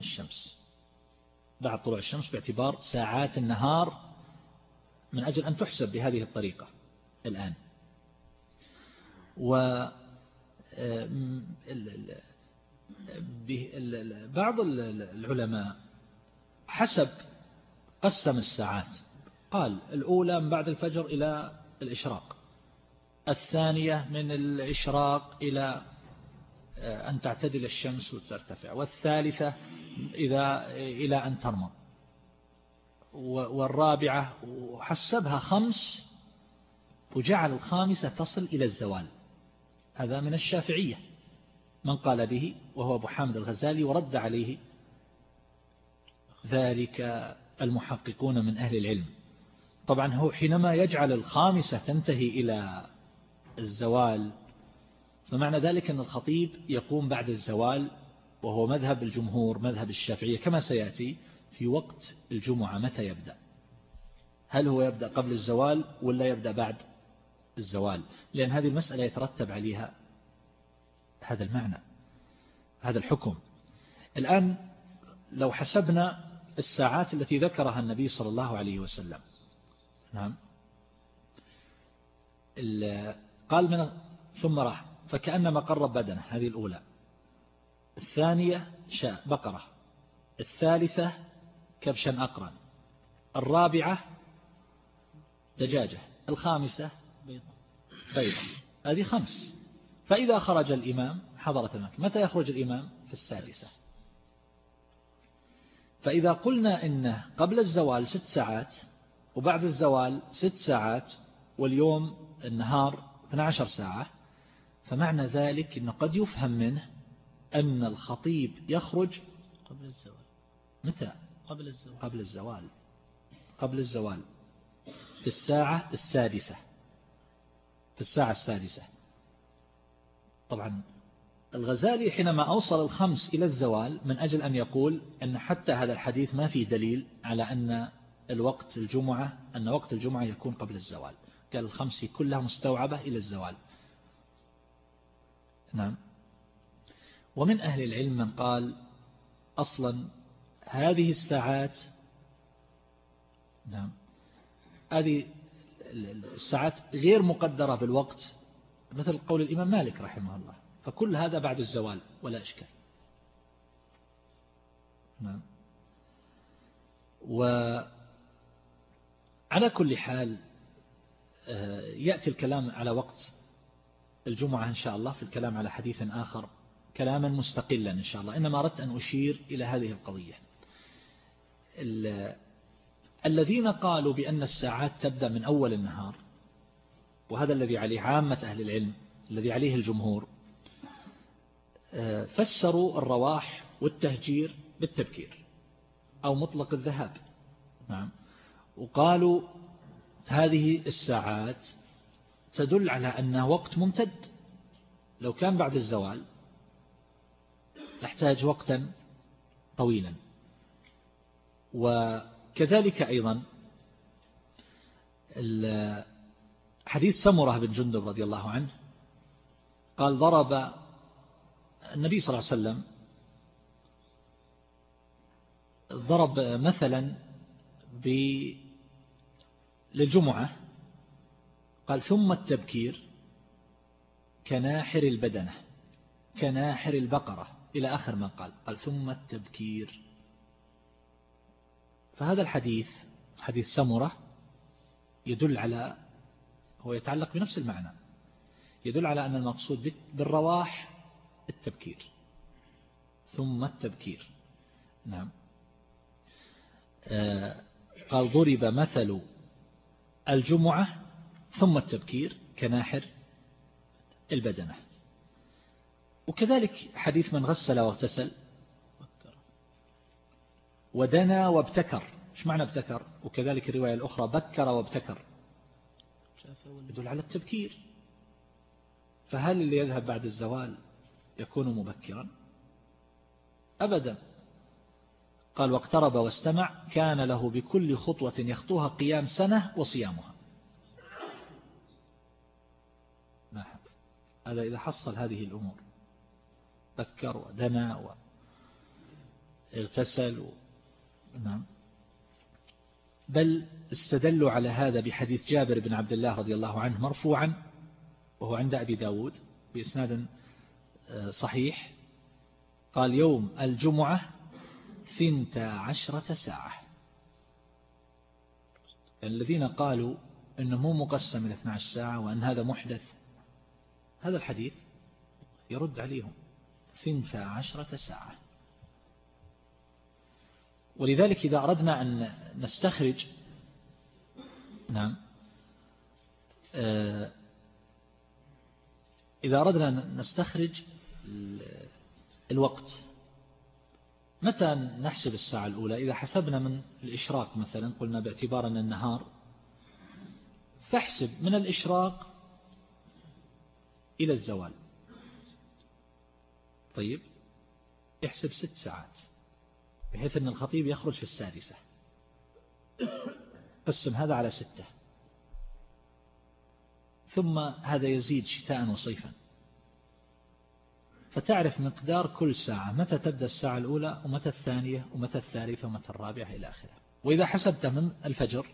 الشمس. بعد طلوع الشمس باعتبار ساعات النهار من أجل أن تحسب بهذه الطريقة الآن. و بعض العلماء حسب قسم الساعات. قال الأولى من بعد الفجر إلى الإشراق. الثانية من الإشراق إلى آه، أن تعتدل الشمس وترتفع. والثالثة إذا إلى أن ترمض والرابعة وحسبها خمس وجعل الخامسة تصل إلى الزوال. هذا من الشافعية. من قال به؟ وهو أبو حامد الغزالي ورد عليه ذلك المحققون من أهل العلم. طبعا هو حينما يجعل الخامسة تنتهي إلى الزوال فمعنى ذلك أن الخطيب يقوم بعد الزوال وهو مذهب الجمهور مذهب الشافعية كما سيأتي في وقت الجمعة متى يبدأ؟ هل هو يبدأ قبل الزوال ولا يبدأ بعد؟ الزوال لأن هذه المسألة يترتب عليها هذا المعنى هذا الحكم. الآن لو حسبنا الساعات التي ذكرها النبي صلى الله عليه وسلم نعم قال من ثم راح فكأنما قرب بدنه هذه الأولى. الثانية شاء بقرة. الثالثة كبشا أقرن. الرابعة دجاجة. الخامسة بيضة. هذه خمس. فإذا خرج الإمام حضرت المكة متى يخرج الإمام؟ في السادسة. فإذا قلنا إنه قبل الزوال ست ساعات وبعد الزوال ست ساعات واليوم النهار 12 ساعة فمعنى ذلك أنه قد يفهم منه أن الخطيب يخرج قبل الزوال. متى؟ قبل الزوال. قبل الزوال. قبل الزوال. في الساعة السادسة. في الساعة السادسة. طبعا الغزالي حينما أوصل الخمس إلى الزوال من أجل أن يقول أن حتى هذا الحديث ما فيه دليل على أن الوقت الجمعة أن وقت الجمعة يكون قبل الزوال. قال الخمس كلها مستوعبة إلى الزوال. نعم. ومن أهل العلم من قال أصلا هذه الساعات نعم هذه الساعات غير مقدرة بالوقت مثل قول الإمام مالك رحمه الله. فكل هذا بعد الزوال ولا إشكال. نعم. وعلى كل حال آه، يأتي الكلام على وقت الجمعة إن شاء الله في الكلام على حديث آخر كلاما مستقلا إن شاء الله. إنما أردت أن أشير إلى هذه القضية. الذين قالوا بأن الساعات تبدأ من أول النهار وهذا الذي عليه عامة أهل العلم الذي عليه الجمهور آه، فسروا الرواح والتهجير بالتبكير أو مطلق الذهاب. نعم. وقالوا هذه الساعات تدل على أنه وقت ممتد. لو كان بعد الزوال تحتاج وقتا طويلا. وكذلك أيضا حديث سمرة بن جندب رضي الله عنه قال ضرب النبي صلى الله عليه وسلم ضرب مثلا للجمعة قال ثم التبكير كناحر البدنة كناحر البقرة إلى آخر ما قال قال ثم التبكير فهذا الحديث حديث سمرة يدل على هو يتعلق بنفس المعنى يدل على أن المقصود بالرواح التبكير ثم التبكير. نعم. آه، قال ضرب مثل الجمعة ثم التبكير كناحر البدنة. وكذلك حديث من غسل واغتسل ودنا وابتكر. إيش معنى ابتكر؟ وكذلك الرواية الأخرى بكر وابتكر. يدل على التبكير. فهل اللي يذهب بعد الزوال يكون مبكرا؟ أبدا. قال واقترب واستمع كان له بكل خطوة يخطوها قيام سنة وصيامها. لاحظ هذا إذا حصل هذه الأمور. ذكر ودنا واغتسل. نعم. بل استدلوا على هذا بحديث جابر بن عبد الله رضي الله عنه مرفوعا وهو عند أبي داود بإسناد آه، صحيح. قال يوم الجمعة ثنتا عشرة ساعة. الذين قالوا أنه مو مقسم إلى 12 ساعة وأن هذا محدث هذا الحديث يرد عليهم. ثنتا عشرة ساعة. ولذلك إذا أردنا أن نستخرج نعم آه، إذا أردنا أن نستخرج الوقت متى نحسب الساعة الأولى؟ إذا حسبنا من الإشراق مثلا قلنا باعتبار أن النهار فاحسب من الإشراق إلى الزوال. طيب احسب ست ساعات. بحيث أن الخطيب يخرج في السادسة. قسم هذا على ستة. ثم هذا يزيد شتاء وصيفا. فتعرف مقدار كل ساعة متى تبدأ الساعة الأولى ومتى الثانية ومتى الثالثة ومتى الرابعة إلى آخره. وإذا حسبت من الفجر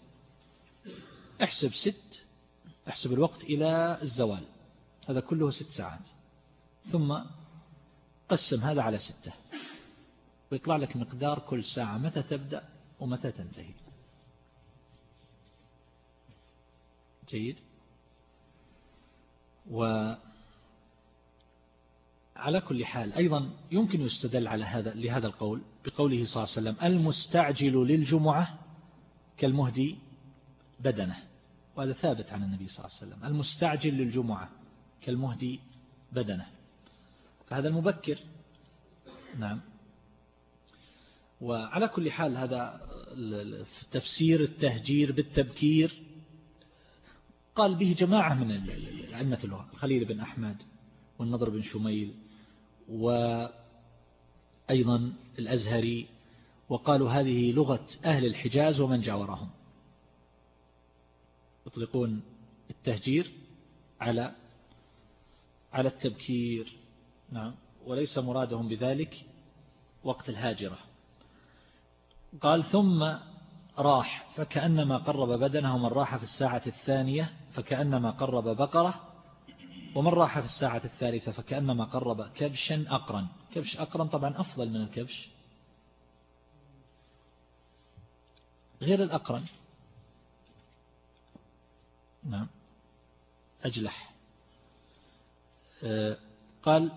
احسب ست احسب الوقت إلى الزوال. هذا كله ست ساعات. ثم قسم هذا على ستة. ويطلع لك مقدار كل ساعة. متى تبدأ ومتى تنتهي؟ جيد. و على كل حال أيضا يمكن يستدل على هذا لهذا القول بقوله صلى الله عليه وسلم المستعجل للجمعة كالمهدي بدنه. وهذا ثابت عن النبي صلى الله عليه وسلم المستعجل للجمعة كالمهدي بدنه. فهذا المبكر. نعم. وعلى كل حال هذا تفسير التهجير بالتبكير قال به جماعة من أئمة اللغة الخليل بن أحمد والنضر بن شميل وأيضا الأزهري وقالوا هذه لغة أهل الحجاز ومن جاورهم. يطلقون التهجير على على التبكير. نعم. وليس مرادهم بذلك وقت الهاجرة. قال ثم راح فكأنما قرب بدنه من راح في الساعة الثانية فكأنما قرب بقرة ومن راح في الساعة الثالثة فكأنما قرب كبشا أقرا. كبش أقرا طبعا أفضل من الكبش. غير الأقرن. نعم. أجلح. آه، قال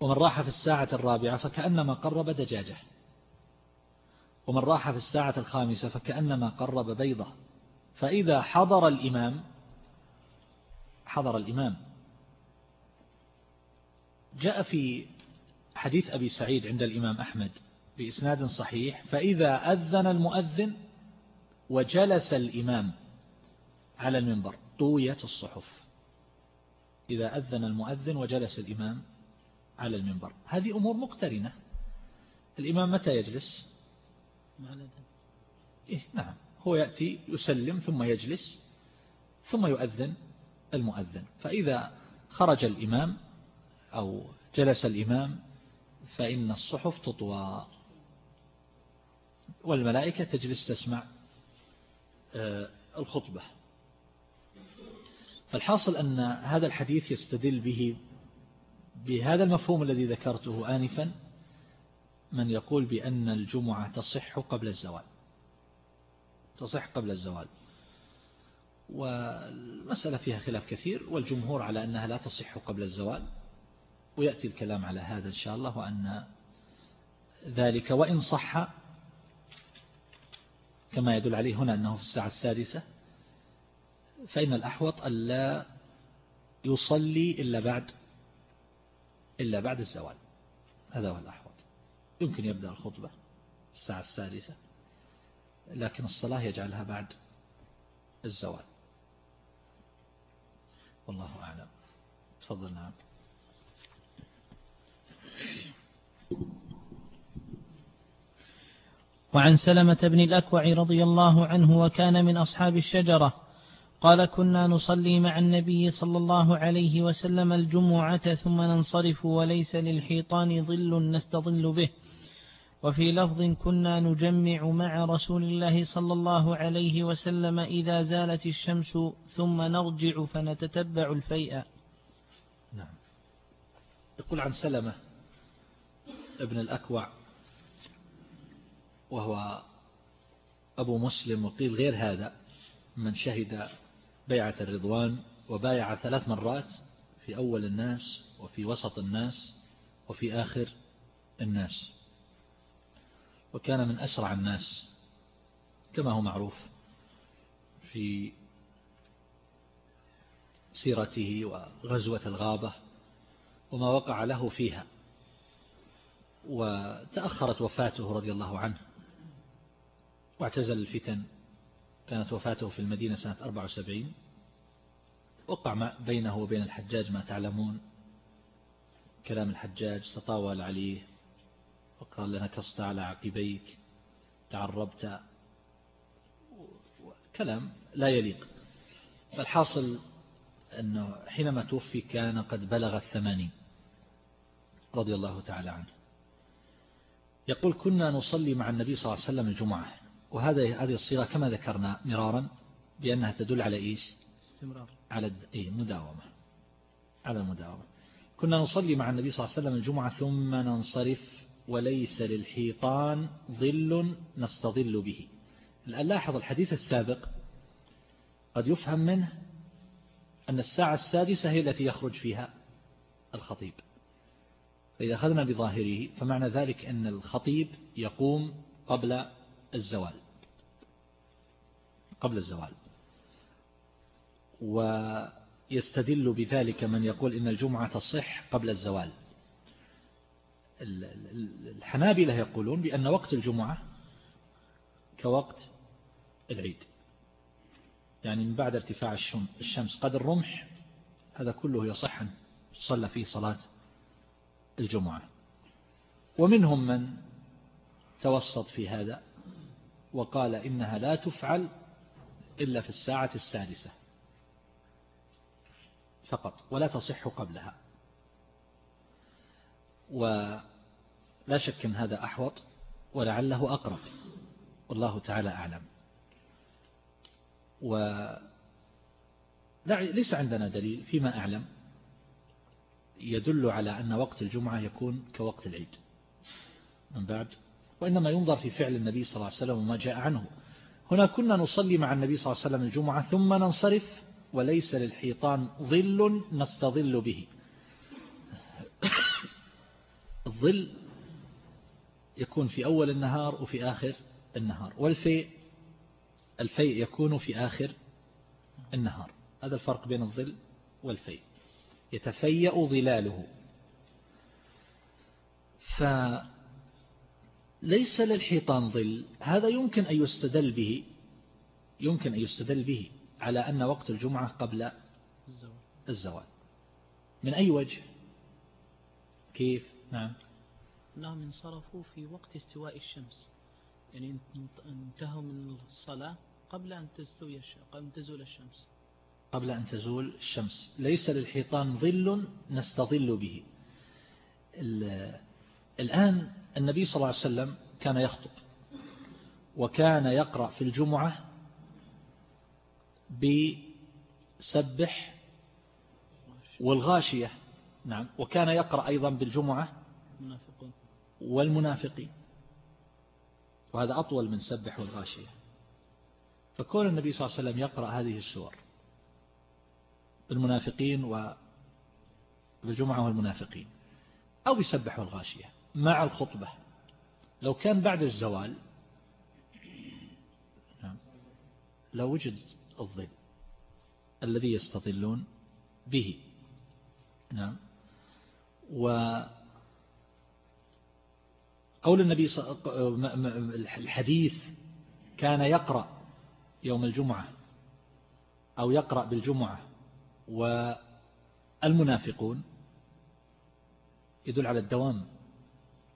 ومن راح في الساعة الرابعة فكأنما قرب دجاجة. ومن راح في الساعة الخامسة فكأنما قرب بيضة. فإذا حضر الإمام حضر الإمام. جاء في حديث أبي سعيد عند الإمام أحمد بإسناد صحيح فإذا أذن المؤذن وجلس الإمام على المنبر طويت الصحف. إذا أذن المؤذن وجلس الإمام على المنبر. هذه أمور مقترنة. الإمام متى يجلس؟ إيه نعم. هو يأتي يسلم ثم يجلس ثم يؤذن المؤذن. فإذا خرج الإمام أو جلس الإمام فإن الصحف تطوى والملائكة تجلس تسمع آه، الخطبة. فالحاصل أن هذا الحديث يستدل به بهذا المفهوم الذي ذكرته آنفا من يقول بأن الجمعة تصح قبل الزوال. تصح قبل الزوال. والمسألة فيها خلاف كثير والجمهور على أنها لا تصح قبل الزوال. ويأتي الكلام على هذا إن شاء الله وأن ذلك وإن صح كما يدل عليه هنا أنه في الساعة السادسة فإن الأحوط ألا يصلي إلا بعد إلا بعد الزوال. هذا هو الأحوط. يمكن يبدأ الخطبة الساعة السادسة لكن الصلاة يجعلها بعد الزوال. والله أعلم. تفضل نعم. وعن سلمة بن الأكوع رضي الله عنه وكان من أصحاب الشجرة قال كنا نصلي مع النبي صلى الله عليه وسلم الجمعة ثم ننصرف وليس للحيطان ظل نستظل به. وفي لفظ كنا نجمع مع رسول الله صلى الله عليه وسلم إذا زالت الشمس ثم نرجع فنتتبع الفيء. نعم. يقول عن سلمة ابن الأكوع وهو أبو مسلم وقيل غير هذا من شهد بيعة الرضوان وبايع ثلاث مرات في أول الناس وفي وسط الناس وفي آخر الناس. وكان من أسرع الناس كما هو معروف في سيرته وغزوة الغابة وما وقع له فيها وتأخرت وفاته رضي الله عنه واعتزل الفتن كانت وفاته في المدينة سنة 74 وقع بينه وبين الحجاج ما تعلمون كلام الحجاج تطاول عليه وقال لنكصت على عقبيك تعربت. كلام لا يليق. فالحاصل أنه حينما توفي كان قد بلغ الثمانين رضي الله تعالى عنه. يقول كنا نصلي مع النبي صلى الله عليه وسلم الجمعة وهذا هذه الصيغة كما ذكرنا مرارا بأنها تدل على إيش؟ استمرار. على إيه مداومة. على المداومة. كنا نصلي مع النبي صلى الله عليه وسلم الجمعة ثم ننصرف وليس للحيطان ظل نستظل به. الآن لاحظ الحديث السابق قد يفهم منه أن الساعة السادسة هي التي يخرج فيها الخطيب. فإذا أخذنا بظاهره فمعنى ذلك أن الخطيب يقوم قبل الزوال. قبل الزوال. ويستدل بذلك من يقول إن الجمعة تصح قبل الزوال. الحنابلة يقولون بأن وقت الجمعة كوقت العيد. يعني من بعد ارتفاع الشمس قدر الرمح هذا كله يصح أن تصلى فيه صلاة الجمعة. ومنهم من توسط في هذا وقال إنها لا تفعل إلا في الساعة السادسة فقط ولا تصح قبلها. ولا شك أن هذا أحوط ولعله أقرب. والله تعالى أعلم. و ليس عندنا دليل فيما أعلم يدل على أن وقت الجمعة يكون كوقت العيد من بعد وإنما ينظر في فعل النبي صلى الله عليه وسلم وما جاء عنه. هنا كنا نصلي مع النبي صلى الله عليه وسلم الجمعة ثم ننصرف وليس للحيطان ظل نستظل به. الظل يكون في أول النهار وفي آخر النهار والفيء الفيء يكون في آخر النهار. هذا الفرق بين الظل والفيء. يتفيأ ظلاله. فليس للحيطان ظل. هذا يمكن أن يستدل به يمكن أن يستدل به على أن وقت الجمعة قبل الزوال. من أي وجه؟ كيف؟ نعم. أنهم انصرفوا في وقت استواء الشمس. يعني انتهوا من الصلاة قبل أن تستوي قبل أن تزول الشمس. قبل أن تزول الشمس. ليس للحيطان ظل نستظل به. الآن النبي صلى الله عليه وسلم كان يخطب وكان يقرأ في الجمعة بسبح والغاشية. نعم. وكان يقرأ أيضا بالجمعة والمنافقين. وهذا أطول من سبح والغاشية. فكون النبي صلى الله عليه وسلم يقرأ هذه السور بالمنافقين وبالجمعة والمنافقين أو يسبح والغاشية مع الخطبة لو كان بعد الزوال نعم لو وجد الظل الذي يستظلون به نعم و قول النبي الحديث كان يقرأ يوم الجمعة أو يقرأ بالجمعة والمنافقون يدل على الدوام.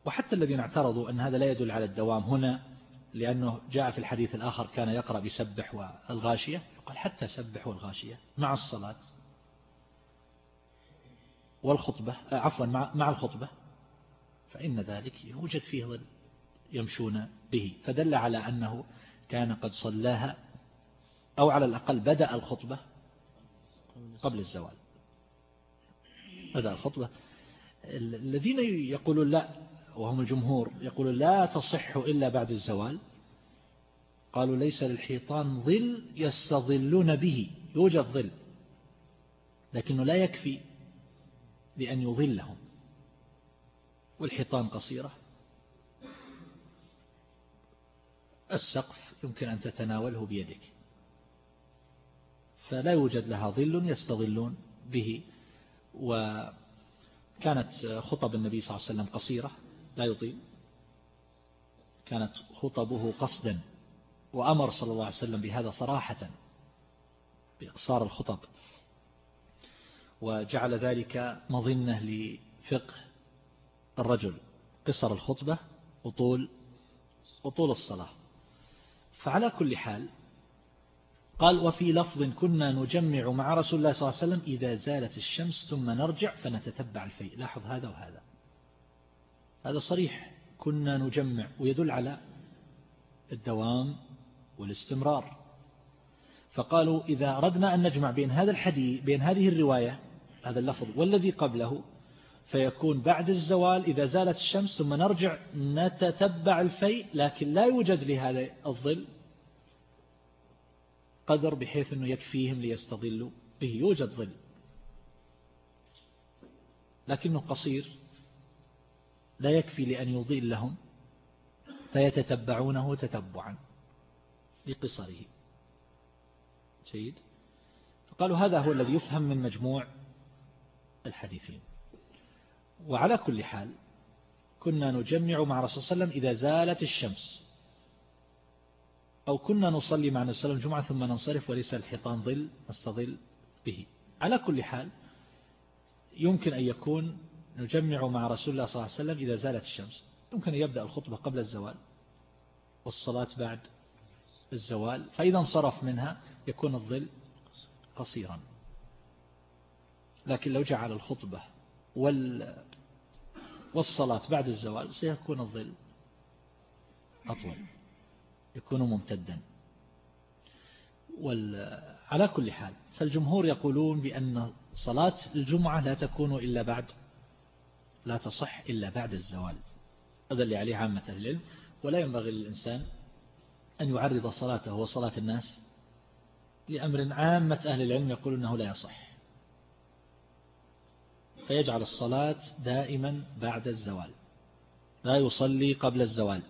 وحتى الذين اعترضوا أن هذا لا يدل على الدوام هنا لأنه جاء في الحديث الآخر كان يقرأ بسبح والغاشية يقول حتى سبح والغاشية مع الصلاة والخطبة آه، عفوا مع الخطبة. فإن ذلك يوجد فيه ظل يمشون به. فدل على أنه كان قد صلاها أو على الأقل بدأ الخطبة قبل الزوال. بدأ الخطبة. الذين يقولون لا وهم الجمهور يقولون لا تصح إلا بعد الزوال قالوا ليس للحيطان ظل يستظلون به. يوجد ظل لكنه لا يكفي لأن يظلهم. والحيطان قصيرة. السقف يمكن أن تتناوله بيدك. فلا يوجد لها ظل يستظلون به. وكانت خطب النبي صلى الله عليه وسلم قصيرة لا يطيل. كانت خطبه قصدا. وأمر صلى الله عليه وسلم بهذا صراحة بإقصار الخطب. وجعل ذلك مظنة لفقه الرجل قصر الخطبة وطول وطول الصلاة. فعلى كل حال قال وفي لفظ كنا نجمع مع رسول الله صلى الله عليه وسلم إذا زالت الشمس ثم نرجع فنتتبع الفيء لاحظ هذا وهذا. هذا صريح. كنا نجمع ويدل على الدوام والاستمرار. فقالوا إذا أردنا أن نجمع بين هذا الحديث بين هذه الرواية هذا اللفظ والذي قبله فيكون بعد الزوال إذا زالت الشمس ثم نرجع نتتبع الفيء لكن لا يوجد لهذا الظل قدر بحيث أنه يكفيهم ليستظلوا. به يوجد ظل. لكنه قصير. لا يكفي لأن يضيل لهم. فيتتبعونه تتبعا لقصره. جيد. فقالوا هذا هو الذي يفهم من مجموع الحديثين. وعلى كل حال كنا نجمع مع رسول الله صلى الله عليه وسلم إذا زالت الشمس. أو كنا نصلي مع النبي صلى الله عليه وسلم ثم ننصرف وليس الحيطان ظل نستظل به. على كل حال يمكن أن يكون نجمع مع رسول الله صلى الله عليه وسلم إذا زالت الشمس. يمكن أن يبدأ الخطبة قبل الزوال والصلاة بعد الزوال فإذا انصرف منها يكون الظل قصيرا. لكن لو جعل الخطبة والصلاة بعد الزوال سيكون الظل أطول يكون ممتدا. على كل حال فالجمهور يقولون بأن صلاة الجمعة لا تكون إلا بعد لا تصح إلا بعد الزوال. هذا اللي عليه عامة العلم. ولا ينبغي للإنسان أن يعرض صلاته وصلاة الناس لأمر عامة أهل العلم يقول أنه لا يصح. فيجعل الصلاة دائما بعد الزوال لا يصلي قبل الزوال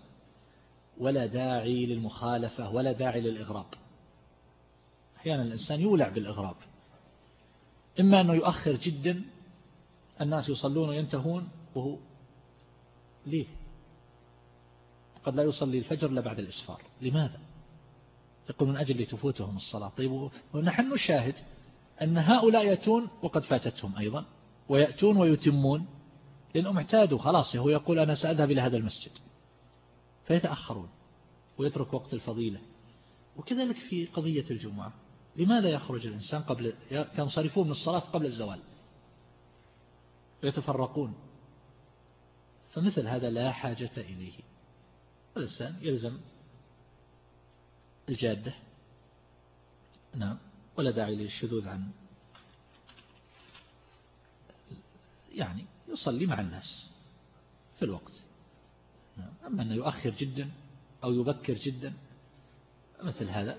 ولا داعي للمخالفة ولا داعي للإغراب أحيانا الإنسان يولع بالإغراب إما أنه يؤخر جدا الناس يصلون وينتهون وهو ليه؟ قد لا يصلي الفجر إلا بعد الإسفار. لماذا؟ يقول من أجل تفوتهم الصلاة. طيب ونحن نشاهد أن هؤلاء يأتون وقد فاتتهم أيضا. ويأتون ويتمون لأنهم اعتادوا خلاص هو يقول أنا سأذهب إلى هذا المسجد. فيتأخرون ويترك وقت الفضيلة. وكذلك في قضية الجمعة لماذا يخرج الإنسان قبل ينصرفون من الصلاة قبل الزوال؟ ويتفرقون. فمثل هذا لا حاجة إليه. الإنسان يلزم الجادة. نعم. ولا داعي للشذوذ عن يعني يصلي مع الناس في الوقت. أما أنه يؤخر جدا أو يبكر جدا مثل هذا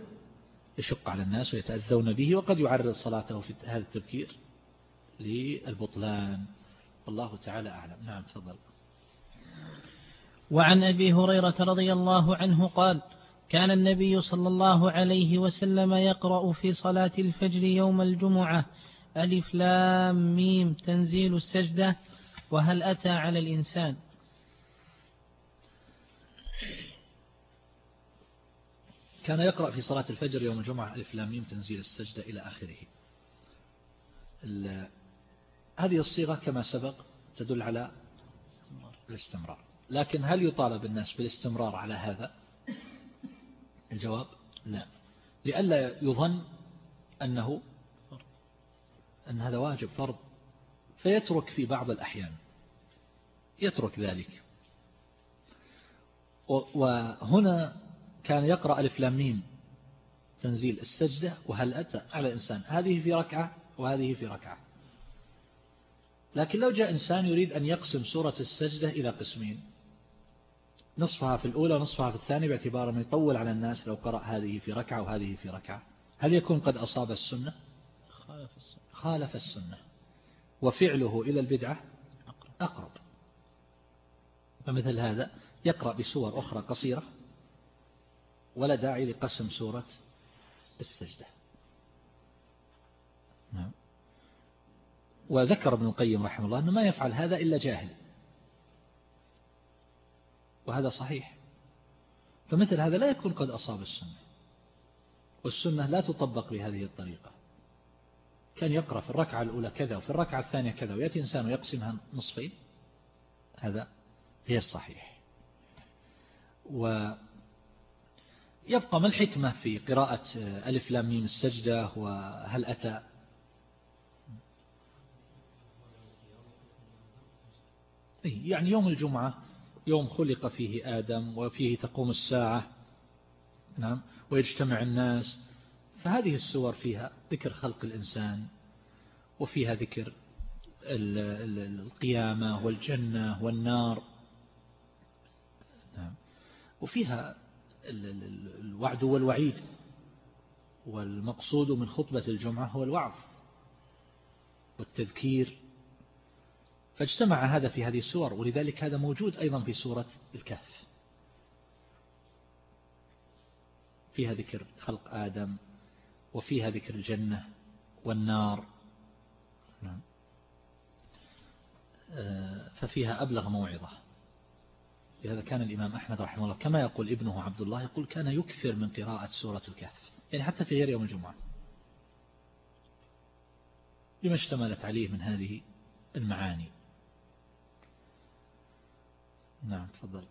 يشق على الناس ويتأذون به وقد يعرض صلاته في هذا التبكير للبطلان. والله تعالى أعلم. نعم تفضل. وعن أبي هريرة رضي الله عنه قال كان النبي صلى الله عليه وسلم يقرأ في صلاة الفجر يوم الجمعة ألف لام ميم تنزيل السجدة وهل أتى على الإنسان؟ كان يقرأ في صلاة الفجر يوم الجمعة ألف لام ميم تنزيل السجدة إلى آخره. هذه الصيغة كما سبق تدل على الاستمرار. لكن هل يطالب الناس بالاستمرار على هذا؟ الجواب لا. لئلا يظن أنه أن هذا واجب فرض. فيترك في بعض الأحيان. يترك ذلك. وهنا كان يقرأ ألف لام ميم. تنزيل السجدة وهل أتى على الإنسان هذه في ركعة وهذه في ركعة. لكن لو جاء إنسان يريد أن يقسم سورة السجدة إلى قسمين. نصفها في الأولى ونصفها في الثانية باعتبار أنه يطول على الناس لو قرأ هذه في ركعة وهذه في ركعة. هل يكون قد أصاب السنة؟ خالف السنة, خالف السنة. وفعله إلى البدعة أقرب. فمثل هذا يقرأ بسور أخرى قصيرة ولا داعي لقسم سورة السجدة. نعم. وذكر ابن القيم رحمه الله أنه ما يفعل هذا إلا جاهل. وهذا صحيح. فمثل هذا لا يكون قد أصاب السنة. والسنة لا تطبق بهذه الطريقة. كان يقرأ في الركعة الأولى كذا وفي الركعة الثانية كذا ويأتي إنسان ويقسمها نصفين. هذا هي الصحيح. ويبقى ما الحكمة في قراءة ألف لام ميم السجدة؟ وهل أتى يعني يوم الجمعة يوم خلق فيه آدم وفيه تقوم الساعة نعم ويجتمع الناس. فهذه السور فيها ذكر خلق الإنسان وفيها ذكر القيامة والجنة والنار. نعم. وفيها الوعد والوعيد والمقصود من خطبة الجمعة هو الوعظ والتذكير. فاجتمع هذا في هذه السور ولذلك هذا موجود أيضا في سورة الكهف. فيها ذكر خلق آدم وفيها ذكر الجنة والنار. نعم. آه، ففيها أبلغ موعظة. لهذا كان الإمام أحمد رحمه الله كما يقول ابنه عبد الله يقول كان يكثر من قراءة سورة الكهف يعني حتى في غير يوم الجمعة. لما اشتملت عليه من هذه المعاني. نعم تفضل.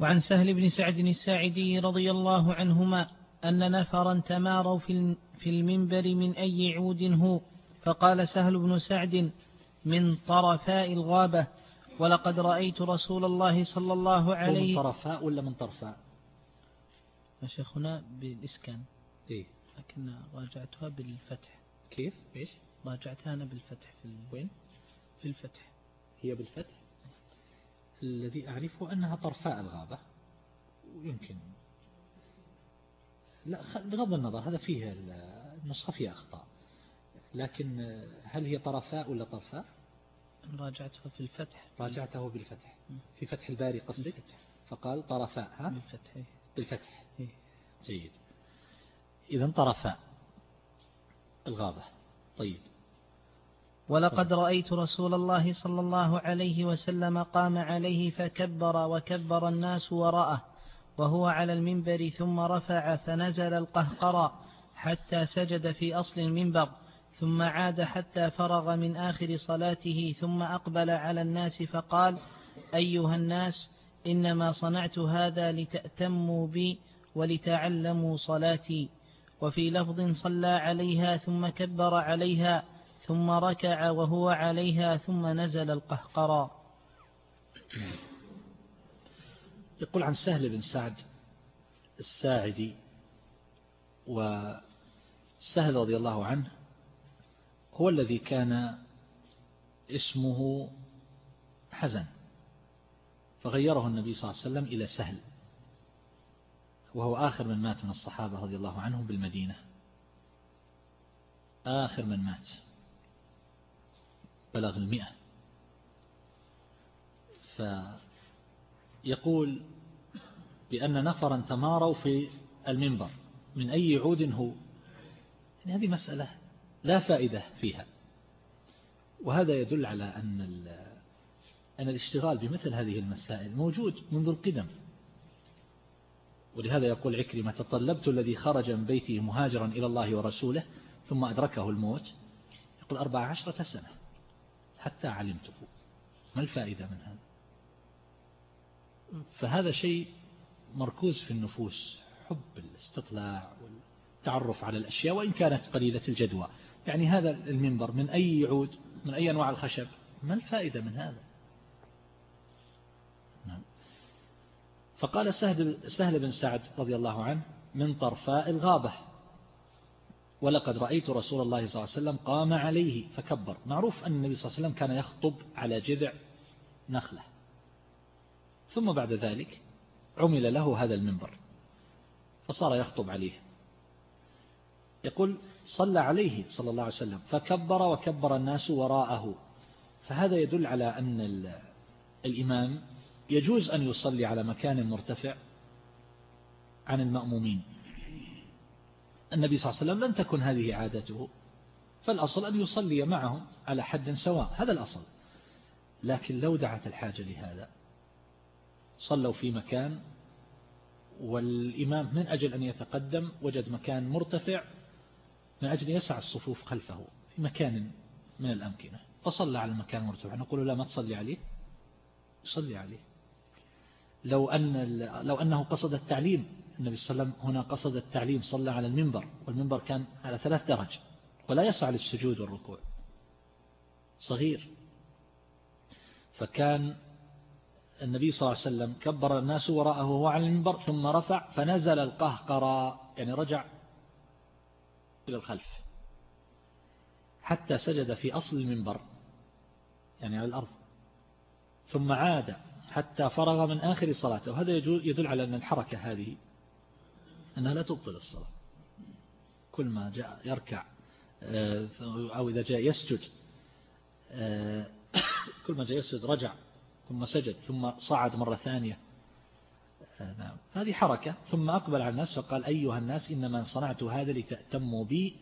وعن سهل بن سعد الساعدي رضي الله عنهما أن نفرا تماروا في المنبر من أي عود هو فقال سهل بن سعد من طرفاء الغابة ولقد رأيت رسول الله صلى الله عليه من طرفاء ولا من طرفاء يا شيخنا بالإسكان إيه؟ لكن راجعتها بالفتح كيف؟ إيش؟ راجعتها أنا بالفتح في وين؟ في الفتح هي بالفتح الذي أعرفه أنها طرفاء الغابة. ويمكن لا بغض النظر هذا فيه النسخة فيها أخطاء. لكن هل هي طرفاء ولا طرفاء؟ راجعته في الفتح. راجعته بالفتح. في فتح الباري قصدك؟ فقال طرفاء ها؟ بالفتح بالفتح. إيه. جيد. إذا طرفاء الغابة. طيب. ولقد رأيت رسول الله صلى الله عليه وسلم قام عليه فكبر وكبر الناس وراءه وهو على المنبر ثم رفع فنزل القهقرى حتى سجد في أصل المنبر ثم عاد حتى فرغ من آخر صلاته ثم أقبل على الناس فقال أيها الناس إنما صنعت هذا لتأتموا بي ولتعلموا صلاتي وفي لفظ صلى عليها ثم كبر عليها ثم ركع وهو عليها ثم نزل القهقرى. يقول عن سهل بن سعد الساعدي وسهل رضي الله عنه هو الذي كان اسمه حزن فغيره النبي صلى الله عليه وسلم إلى سهل وهو آخر من مات من الصحابة رضي الله عنهم بالمدينة. آخر من مات. بلغ المئة. فيقول بأن نفرا تماروا في المنبر من أي عود هو. يعني هذه مسألة لا فائدة فيها. وهذا يدل على أن أن الاشتغال بمثل هذه المسائل موجود منذ القدم. ولهذا يقول عكرمة تطلبت الذي خرج من بيته مهاجرا إلى الله ورسوله ثم أدركه الموت. يقول أربع عشرة سنة. حتى علمته. ما الفائدة من هذا؟ فهذا شيء مركوز في النفوس حب الاستطلاع والتعرف على الأشياء وإن كانت قليلة الجدوى. يعني هذا المنبر من أي عود من أي أنواع الخشب ما الفائدة من هذا؟ نعم. فقال سهل بن سعد رضي الله عنه من طرفاء الغابة. ولقد رأيت رسول الله صلى الله عليه وسلم قام عليه فكبر. معروف أن النبي صلى الله عليه وسلم كان يخطب على جذع نخلة. ثم بعد ذلك عمل له هذا المنبر فصار يخطب عليه. يقول صلى عليه صلى الله عليه وسلم فكبر وكبر الناس وراءه. فهذا يدل على أن الإمام يجوز أن يصلي على مكان مرتفع عن المأمومين. النبي صلى الله عليه وسلم لم تكن هذه عادته فالأصل أن يصلي معهم على حد سواء هذا الأصل. لكن لو دعت الحاجة لهذا صلوا في مكان والإمام من أجل أن يتقدم وجد مكان مرتفع من أجل يسع الصفوف خلفه في مكان من الأمكنة فصلى على المكان المرتفع. نقول لا ما تصلي عليه. يصلي عليه. لو أن لو أنه قصد التعليم النبي صلى الله عليه وسلم هنا قصد التعليم صلى على المنبر والمنبر كان على ثلاث درج ولا يسع للسجود والركوع. صغير. فكان النبي صلى الله عليه وسلم كبر الناس وراءه وهو على المنبر ثم رفع فنزل القهقرى يعني رجع إلى الخلف حتى سجد في أصل المنبر يعني على الأرض. ثم عاد حتى فرغ من آخر صلاته. وهذا يدل على أن الحركة هذه أنها لا تبطل الصلاة. كل ما جاء يركع آه، أو إذا جاء يسجد آه، كل ما جاء يسجد رجع ثم سجد ثم صعد مرة ثانية. آه، نعم. هذه حركة. ثم أقبل على الناس فقال أيها الناس إنما صنعت هذا لتأتموا بي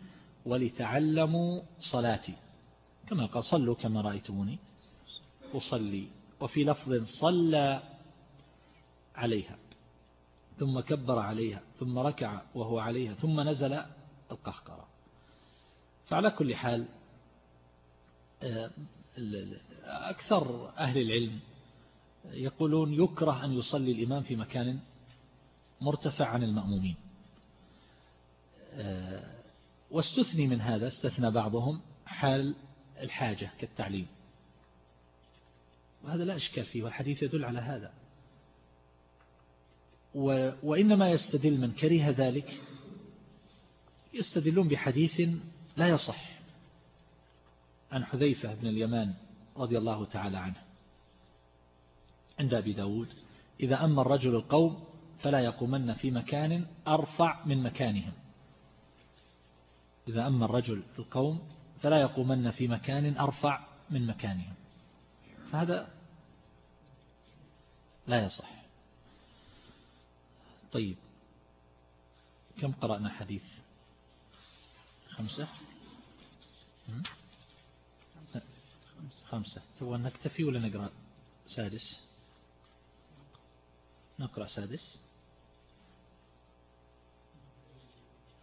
ولتعلموا صلاتي. كما قال صلوا كما رأيتموني أصلي. وفي لفظ صلى عليها. ثم كبر عليها ثم ركع وهو عليها ثم نزل القهقرة. فعلى كل حال آه، أكثر أهل العلم يقولون يكره أن يصلي الإمام في مكان مرتفع عن المأمومين. آه، واستثني من هذا استثنى بعضهم حال الحاجة كالتعليم. وهذا لا إشكال فيه والحديث يدل على هذا. وإنما يستدل من كره ذلك. يستدلون بحديث لا يصح عن حذيفة بن اليمان رضي الله تعالى عنه عند أبي داود إذا أما الرجل القوم فلا يقومن في مكان أرفع من مكانهم. إذا أما الرجل القوم فلا يقومن في مكان أرفع من مكانهم. فهذا لا يصح. طيب. كم قرأنا حديث؟ خمسة؟ خمسة. تبغى نكتفي ولا نقرأ سادس؟ نقرأ سادس.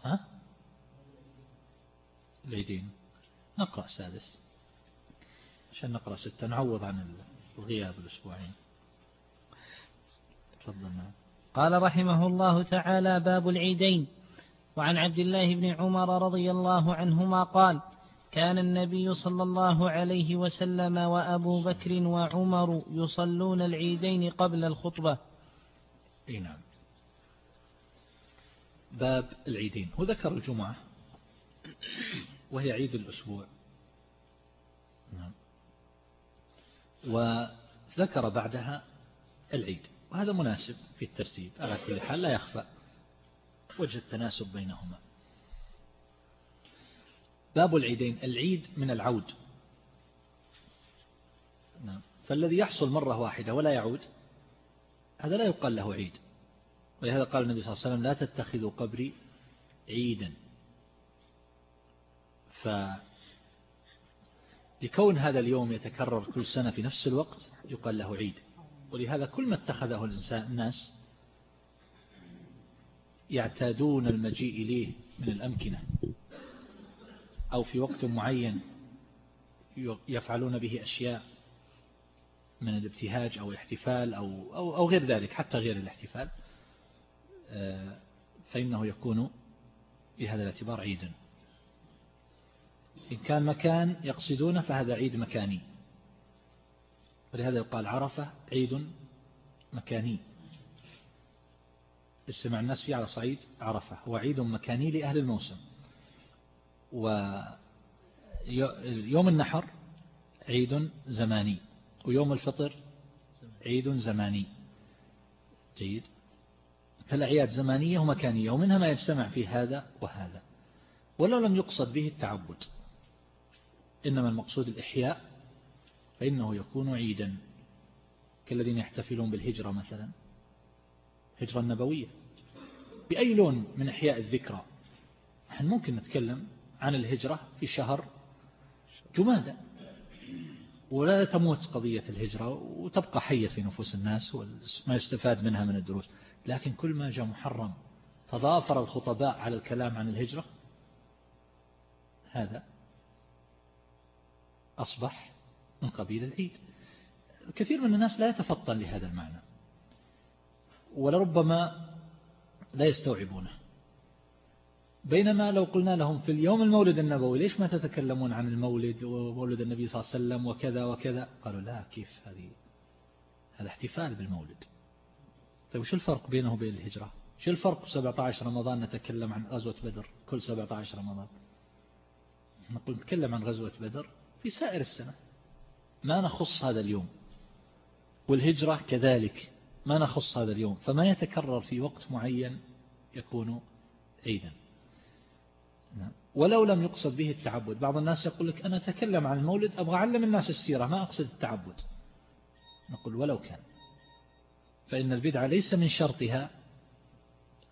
ها؟ العيدين نقرأ سادس. عشان نقرأ ستة. نعوض عن الغياب الأسبوعين. تفضل نعم. قال رحمه الله تعالى باب العيدين وعن عبد الله بن عمر رضي الله عنهما قال كان النبي صلى الله عليه وسلم وأبو بكر وعمر يصلون العيدين قبل الخطبة. نعم. باب العيدين. هو ذكر الجمعة وهي عيد الأسبوع. نعم. وذكر بعدها العيد. وهذا مناسب في الترتيب. على كل حال لا يخفى وجه التناسب بينهما. باب العيدين العيد من العود. نعم. فالذي يحصل مرة واحدة ولا يعود هذا لا يقال له عيد. ولهذا قال النبي صلى الله عليه وسلم لا تتخذوا قبري عيدا. ف لكون هذا اليوم يتكرر كل سنة في نفس الوقت يقال له عيد. ولهذا كل ما اتخذه الإنسان الناس يعتادون المجيء إليه من الأمكنة. أو في وقت معين يفعلون به أشياء من الابتهاج أو الاحتفال أو, أو, أو غير ذلك حتى غير الاحتفال. فإنه يكون بهذا الاعتبار عيدا. إن كان مكان يقصدونه فهذا عيد مكاني. ولهذا يقال عرفة عيد مكاني. اجتمع الناس فيه على صعيد عرفة. هو عيد مكاني لأهل الموسم. ويوم النحر عيد زماني. ويوم الفطر عيد زماني. جيد. فالأعياد زمانية ومكانية ومنها ما يجتمع في هذا وهذا. ولو لم يقصد به التعبد. إنما المقصود الإحياء فإنه يكون عيدا كالذين يحتفلون بالهجرة مثلا الهجرة النبوية بأي لون من إحياء الذكرى؟ نحن ممكن نتكلم عن الهجرة في شهر جمادة ولا تموت قضية الهجرة وتبقى حية في نفوس الناس وما يستفاد منها من الدروس. لكن كل ما جاء محرم تضافر الخطباء على الكلام عن الهجرة هذا أصبح من قبيل العيد. الكثير من الناس لا يتفطن لهذا المعنى. ولربما لا يستوعبونه. بينما لو قلنا لهم في اليوم المولد النبوي ليش ما تتكلمون عن المولد ومولد النبي صلى الله عليه وسلم وكذا وكذا؟ قالوا لا كيف هذه؟ هذا احتفال بالمولد. طيب وش الفرق بينه وبين الهجرة؟ شو الفرق في 17 رمضان نتكلم عن غزوة بدر؟ كل 17 رمضان. نقول نتكلم عن غزوة بدر في سائر السنة. ما نخص هذا اليوم. والهجرة كذلك ما نخص هذا اليوم. فما يتكرر في وقت معين يكون عيدا. نعم. ولو لم يقصد به التعبد. بعض الناس يقول لك أنا أتكلم عن المولد أبغى أعلم الناس السيرة ما أقصد التعبد. نقول ولو كان. فإن البدعة ليس من شرطها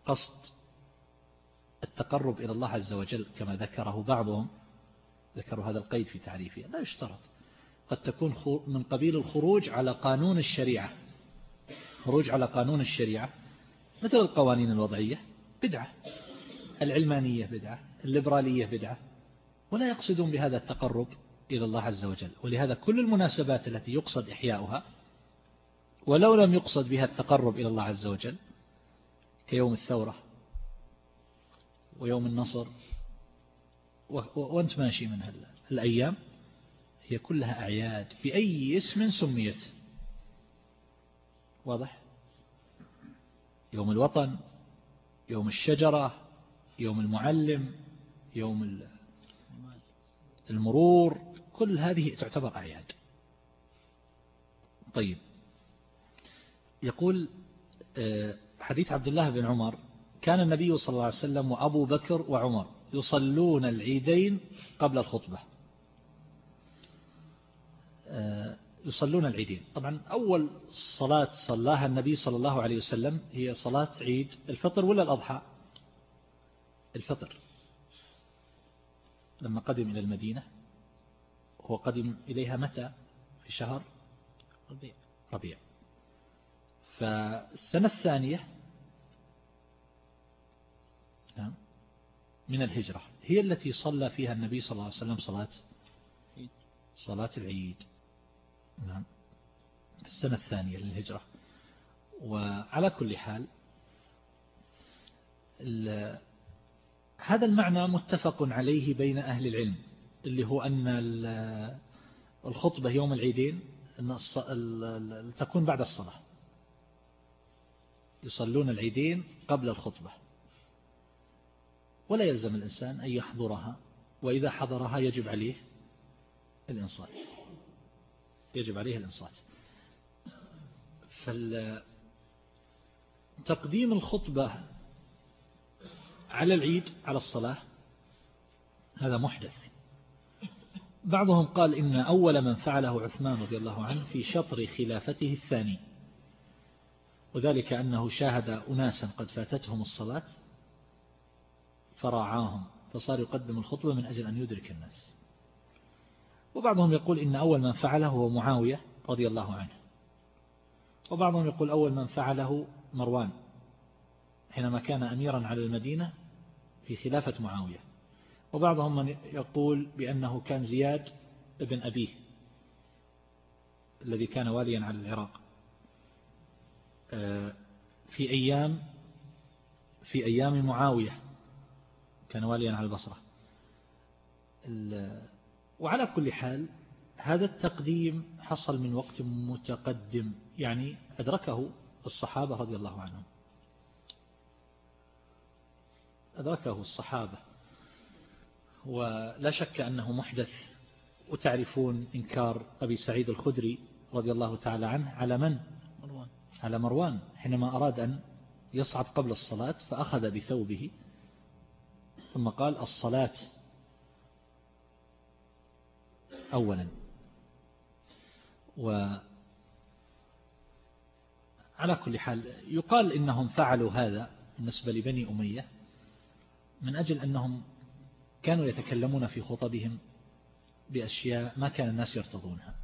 قصد التقرب إلى الله عز وجل كما ذكره بعضهم. ذكروا هذا القيد في تعريفه. لا يشترط. قد تكون من قبيل الخروج على قانون الشريعة. خروج على قانون الشريعة. مثل القوانين الوضعية بدعة. العلمانية بدعة الليبرالية بدعة. ولا يقصدون بهذا التقرب إلى الله عز وجل. ولهذا كل المناسبات التي يقصد إحياؤها ولو لم يقصد بها التقرب إلى الله عز وجل كيوم الثورة ويوم النصر وأنت ماشي من الأيام هي كلها أعياد بأي اسم سميت. واضح؟ يوم الوطن يوم الشجرة يوم المعلم يوم المرور كل هذه تعتبر أعياد. طيب. يقول آه، حديث عبد الله بن عمر كان النبي صلى الله عليه وسلم وأبو بكر وعمر يصلون العيدين قبل الخطبة آه، يصلون العيدين. طبعا أول صلاة صلاها النبي صلى الله عليه وسلم هي صلاة عيد الفطر ولا الأضحى؟ الفطر. لما قدم إلى المدينة هو قدم إليها متى؟ في شهر ربيع. ربيع. فالسنة الثانية نعم، من الهجرة. هي التي صلى فيها النبي صلى الله عليه وسلم صلاة صلاة العيد. نعم. السنة الثانية للهجرة. وعلى كل حال هذا المعنى متفق عليه بين أهل العلم اللي هو أن الخطبة يوم العيدين تكون بعد الصلاة. يصلون العيدين قبل الخطبة. ولا يلزم الإنسان أن يحضرها وإذا حضرها يجب عليه الإنصات. يجب عليه الإنصات. فتقديم الخطبة على العيد على الصلاة هذا محدث. بعضهم قال إن أول من فعله عثمان رضي الله عنه في شطر خلافته الثاني. وذلك أنه شاهد أناسا قد فاتتهم الصلاة فراعاهم فصار يقدم الخطبة من أجل أن يدرك الناس. وبعضهم يقول إن أول من فعله هو معاوية رضي الله عنه. وبعضهم يقول أول من فعله مروان حينما كان أميرا على المدينة في خلافة معاوية. وبعضهم من يقول بأنه كان زياد ابن أبيه الذي كان واليا على العراق. آه، في أيام في أيام معاوية كان واليا على البصرة. وعلى كل حال هذا التقديم حصل من وقت متقدم يعني أدركه الصحابة رضي الله عنهم. أدركه الصحابة. ولا شك أنه محدث وتعرفون إنكار أبي سعيد الخدري رضي الله تعالى عنه على من؟ مروان. على مروان. حينما أراد أن يصعد قبل الصلاة فأخذ بثوبه ثم قال الصلاة أولا. وعلى كل حال يقال إنهم فعلوا هذا بالنسبة لبني أمية من أجل أنهم كانوا يتكلمون في خطبهم بأشياء ما كان الناس يرتضونها.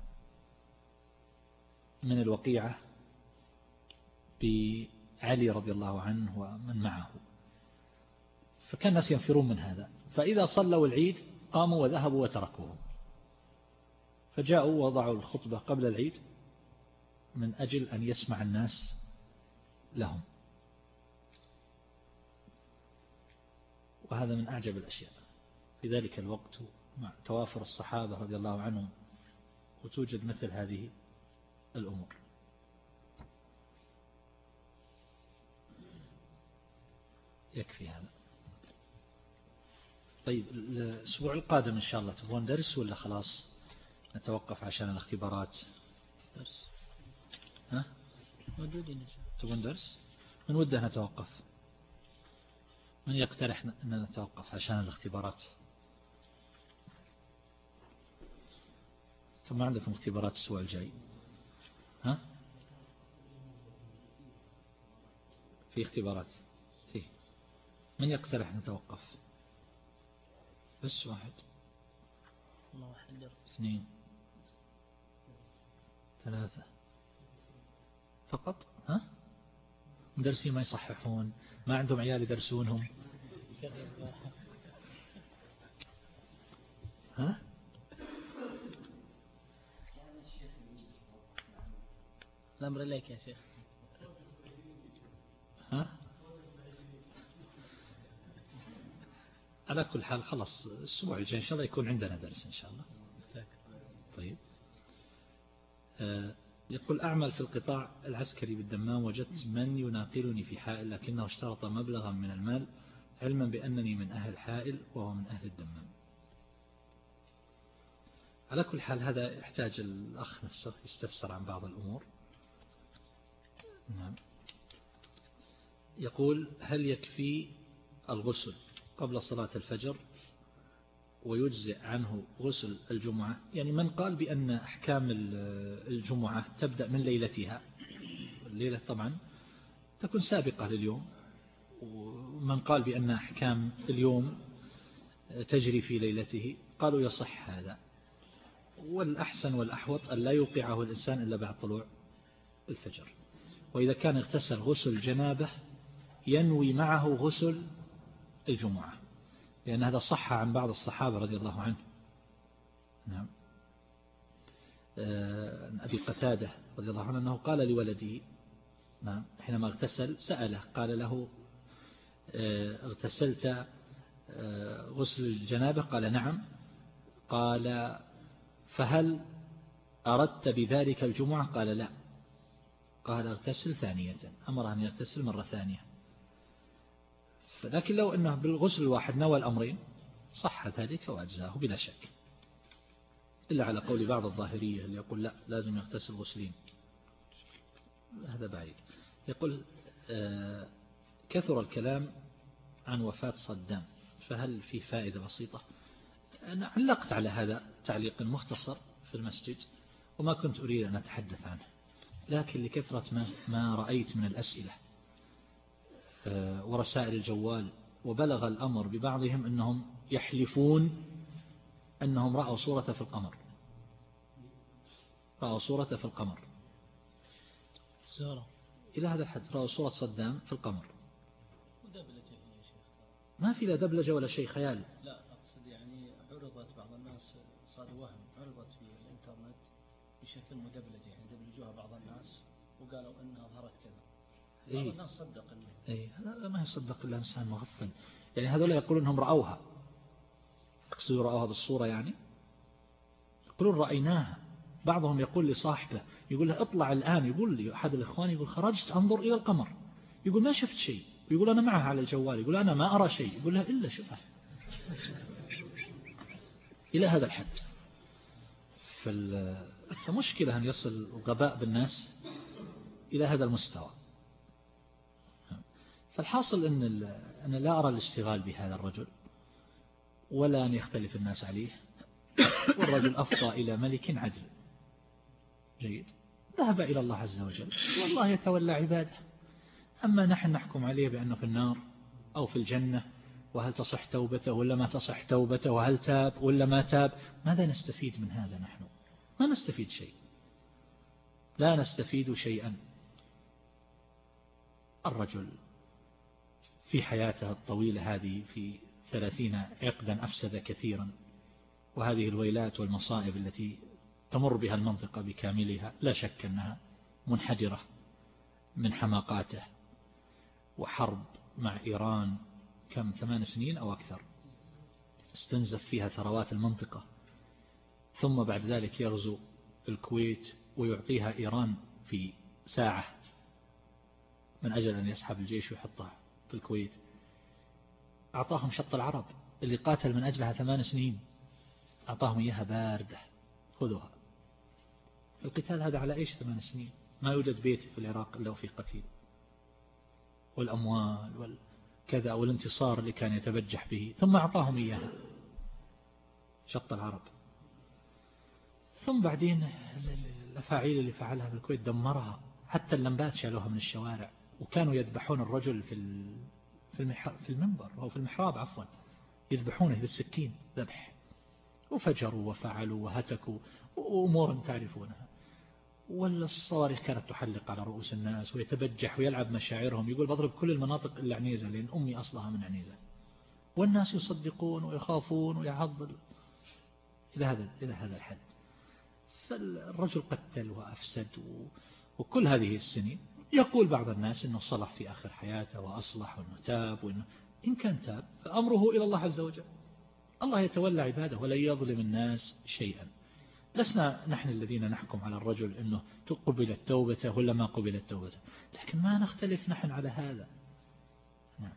من الوقيعة بعلي رضي الله عنه ومن معه. فكان الناس ينفرون من هذا. فإذا صلوا العيد قاموا وذهبوا وتركوهم. فجاءوا ووضعوا الخطبة قبل العيد من أجل أن يسمع الناس لهم. وهذا من أعجب الأشياء. في ذلك الوقت مع توافر الصحابة رضي الله عنهم وتوجد مثل هذه الأمور. يكفي هذا. طيب الأسبوع القادم إن شاء الله تبغون درس ولا خلاص؟ نتوقف عشان الاختبارات. درس. ها؟ موجودين تبغون درس؟ من وده نتوقف؟ من يقترح أن نتوقف عشان الاختبارات؟ ثم عندكم اختبارات الأسبوع الجاي. ها؟ في اختبارات. فيه من يقترح نتوقف؟ بس واحد. الله واحد. اثنين. ثلاثة. فقط؟ ها؟ مدرسين ما يصححون. ما عندهم عيال يدرسونهم. ها؟ الأمر إليك يا شيخ. ها؟ على كل حال خلص الأسبوع الجاي إن شاء الله يكون عندنا درس إن شاء الله. طيب. يقول أعمل في القطاع العسكري بالدمام وجدت من يناقلني في حائل لكنه اشترط مبلغا من المال علما بأنني من أهل حائل وهو من أهل الدمام. على كل حال هذا يحتاج الأخ نفسه يستفسر عن بعض الأمور. نعم. يقول هل يكفي الغسل قبل صلاة الفجر؟ ويجزئ عنه غسل الجمعة. يعني من قال بأن أحكام الجمعة تبدأ من ليلتها. الليلة طبعا تكون سابقة لليوم. ومن قال بأن أحكام اليوم تجري في ليلته قالوا يصح هذا. والأحسن والأحوط أن لا يوقعه الإنسان إلا بعد طلوع الفجر. وإذا كان اغتسل غسل جنابة ينوي معه غسل الجمعة. لأن هذا صح عن بعض الصحابة رضي الله عنه نعم. آه، أبي قتادة رضي الله عنه أنه قال لولده نعم حينما اغتسل سأله قال له آه، اغتسلت آه، غسل الجنابة؟ قال نعم. قال فهل أردت بذلك الجمعة؟ قال لا. قال اغتسل ثانية. أمر أن يغتسل مرة ثانية. لكن لو أنه بالغسل الواحد نوى الأمرين صح ذلك وأجزاه بلا شك. إلا على قول بعض الظاهرية اللي يقول لا لازم يغتسل غسلين. هذا بعيد. يقول آه، كثر الكلام عن وفاة صدام. فهل في فائدة بسيطة؟ أنا علقت على هذا تعليق مختصر في المسجد وما كنت أريد أن أتحدث عنه. لكن لكثرة ما, ما رأيت من الأسئلة. ورسائل الجوال وبلغ الأمر ببعضهم أنهم يحلفون أنهم رأوا صورة في القمر. رأوا صورة في القمر. صورة. إلى هذا الحد رأوا صورة صدام في القمر. ما في لا دبلجة ولا شيء خيال. لا أقصد يعني عرضت بعض الناس صار وهم عرضت في الإنترنت بشكل مدبلج يعني دبلجوها بعض الناس وقالوا إنها ظهرت إيه؟ إيه. هذا ما يصدق الا انسان مغفل. يعني هذول يقولون انهم رأوها. يقصدوا راوها بالصورة يعني. يقولون رأيناها. بعضهم يقول لصاحبه يقول له اطلع الآن. يقول لي أحد الإخوان يقول خرجت أنظر إلى القمر. يقول ما شفت شيء. يقول أنا معها على الجوال. يقول أنا ما أرى شيء. يقول له إلا شفه إلى هذا الحد. فمشكلة أن يصل الغباء بالناس إلى هذا المستوى. فالحاصل أن أنا لا أرى الاشتغال بهذا الرجل ولا أن يختلف الناس عليه والرجل أفضى إلى ملك عدل. جيد. ذهب إلى الله عز وجل. والله يتولى عباده. أما نحن نحكم عليه بأنه في النار أو في الجنة وهل تصح توبته ولا ما تصح توبته وهل تاب ولا ما تاب ماذا نستفيد من هذا نحن؟ ما نستفيد شيء. لا نستفيد شيئا. الرجل في حياته الطويلة هذه في ثلاثين عقدا أفسد كثيرا. وهذه الويلات والمصائب التي تمر بها المنطقة بكاملها لا شك أنها منحدرة من حماقاته وحرب مع إيران كم ثمان سنين أو أكثر. استنزف فيها ثروات المنطقة. ثم بعد ذلك يغزو الكويت ويعطيها إيران في ساعة من أجل أن يسحب الجيش ويحطه في الكويت. أعطاهم شط العرب اللي قاتل من أجلها ثمان سنين. أعطاهم إياها باردة. خذوها. القتال هذا على إيش ثمان سنين؟ ما يوجد بيت في العراق إلا وفيه قتيل. والأموال والكذا والانتصار اللي كان يتبجح به. ثم أعطاهم إياها. شط العرب. ثم بعدين الأفاعيل اللي فعلها في الكويت دمرها. حتى اللمبات شالوها من الشوارع. وكانوا يذبحون الرجل في في في المنبر أو في المحراب عفوا يذبحونه بالسكين ذبح. وفجروا وفعلوا وهتكوا وأمور تعرفونها. ولا الصواريخ كانت تحلق على رؤوس الناس ويتبجح ويلعب مشاعرهم يقول بضرب كل المناطق إلا عنيزة لأن أمي أصلها من عنيزة. والناس يصدقون ويخافون ويعضل. إلى هذا إلى هذا الحد. فالرجل قتل وأفسد وكل هذه السنين يقول بعض الناس أنه صلح في آخر حياته وأصلح وأنه تاب وأنه إن كان تاب فأمره إلى الله عز وجل. الله يتولى عباده ولا يظلم الناس شيئا. لسنا نحن الذين نحكم على الرجل أنه قبلت توبته ولا ما قبلت توبته. لكن ما نختلف نحن على هذا. نعم.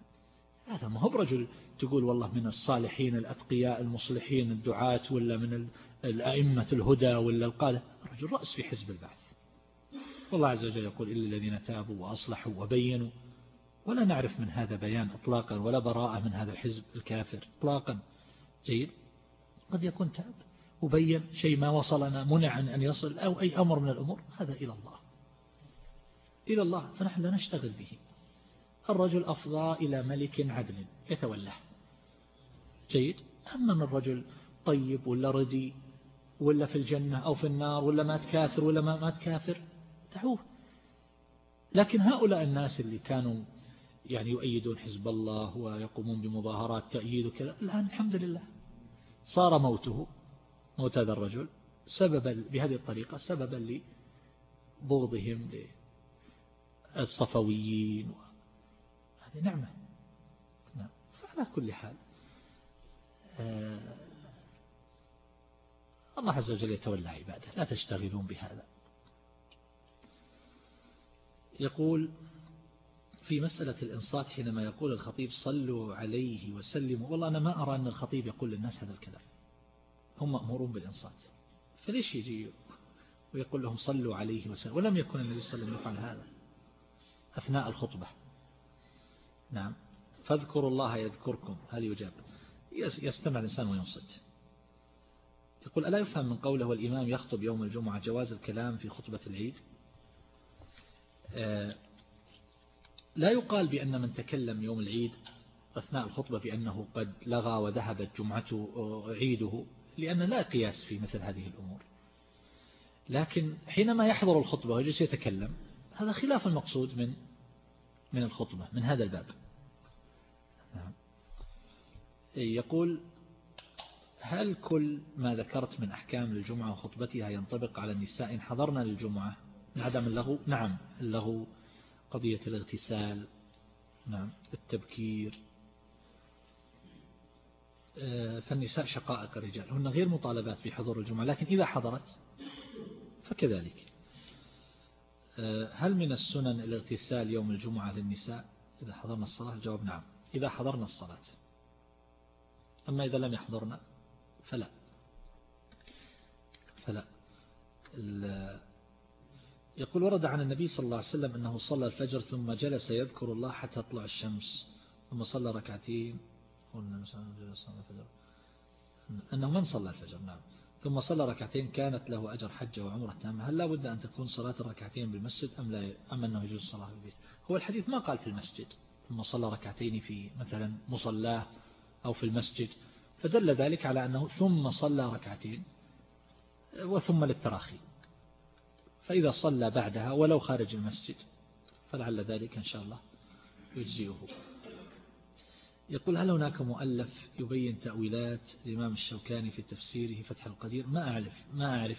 هذا ما هو برجل تقول والله من الصالحين الأتقياء المصلحين الدعاة ولا من الأئمة الهدى ولا القادة. رجل رأس في حزب البعث. والله عز وجل يقول إلا الذين تابوا وأصلحوا وبينوا ولا نعرف من هذا بيان اطلاقا ولا براءة من هذا الحزب الكافر اطلاقا. جيد؟ قد يكون تاب وبين شيء ما وصلنا منع أن يصل أو أي أمر من الأمور. هذا إلى الله. إلى الله فنحن لا نشتغل به. الرجل أفضى إلى ملك عدل يتولاه جيد؟ أما من الرجل طيب ولا ردي ولا في الجنة أو في النار ولا ما تكافر ولا ما, ما تكافر دعوه لكن هؤلاء الناس اللي كانوا يعني يؤيدون حزب الله ويقومون بمظاهرات تأييد وكذا الآن الحمد لله صار موته موت هذا الرجل سببا بهذه الطريقة سببا لبغضهم للصفويين هذه نعمة. نعم. فعلى كل حال آه الله عز وجل يتولى عباده لا تشتغلون بهذا. يقول في مسألة الإنصات حينما يقول الخطيب صلوا عليه وسلموا والله أنا ما أرى أن الخطيب يقول للناس هذا الكلام. هم مأمورون بالإنصات. فليش يجي ويقول لهم صلوا عليه وسلم ولم يكن النبي صلى الله عليه وسلم يفعل هذا أثناء الخطبة. نعم. فاذكروا الله يذكركم. هل يجاب؟ يستمع الإنسان وينصت. يقول ألا يفهم من قوله والإمام يخطب يوم الجمعة جواز الكلام في خطبة العيد؟ لا يقال بأن من تكلم يوم العيد أثناء الخطبة بأنه قد لغى وذهبت جمعته عيده لأن لا قياس في مثل هذه الأمور. لكن حينما يحضر الخطبة ويجلس يتكلم هذا خلاف المقصود من من الخطبة من هذا الباب. نعم. يقول هل كل ما ذكرت من أحكام الجمعة وخطبتها ينطبق على النساء إن حضرنا للجمعة؟ عدم اللغو. نعم اللغو قضية الاغتسال نعم التبكير. آه، فالنساء شقائق الرجال. هن غير مطالبات بحضور الجمعة لكن إذا حضرت فكذلك. آه، هل من السنن الاغتسال يوم الجمعة للنساء؟ إذا حضرنا الصلاة الجواب نعم. إذا حضرنا الصلاة. أما إذا لم يحضرنا فلا. فلا. يقول ورد عن النبي صلى الله عليه وسلم أنه صلى الفجر ثم جلس يذكر الله حتى تطلع الشمس ثم صلى ركعتين أنه من صلى الفجر؟ نعم. ثم صلى ركعتين كانت له أجر حجة وعمرة تامة. هل لا بد أن تكون صلاة الركعتين بالمسجد أم, لا أم أنه يجوز الصلاة في البيت؟ هو الحديث ما قال في المسجد. ثم صلى ركعتين في مثلا مصلاه أو في المسجد. فدل ذلك على أنه ثم صلى ركعتين وثم للتراخي. فإذا صلى بعدها ولو خارج المسجد فلعل ذلك إن شاء الله يجزيه يقول هل هناك مؤلف يبين تأويلات الإمام الشوكاني في تفسيره فتح القدير؟ ما أعرف ما أعرف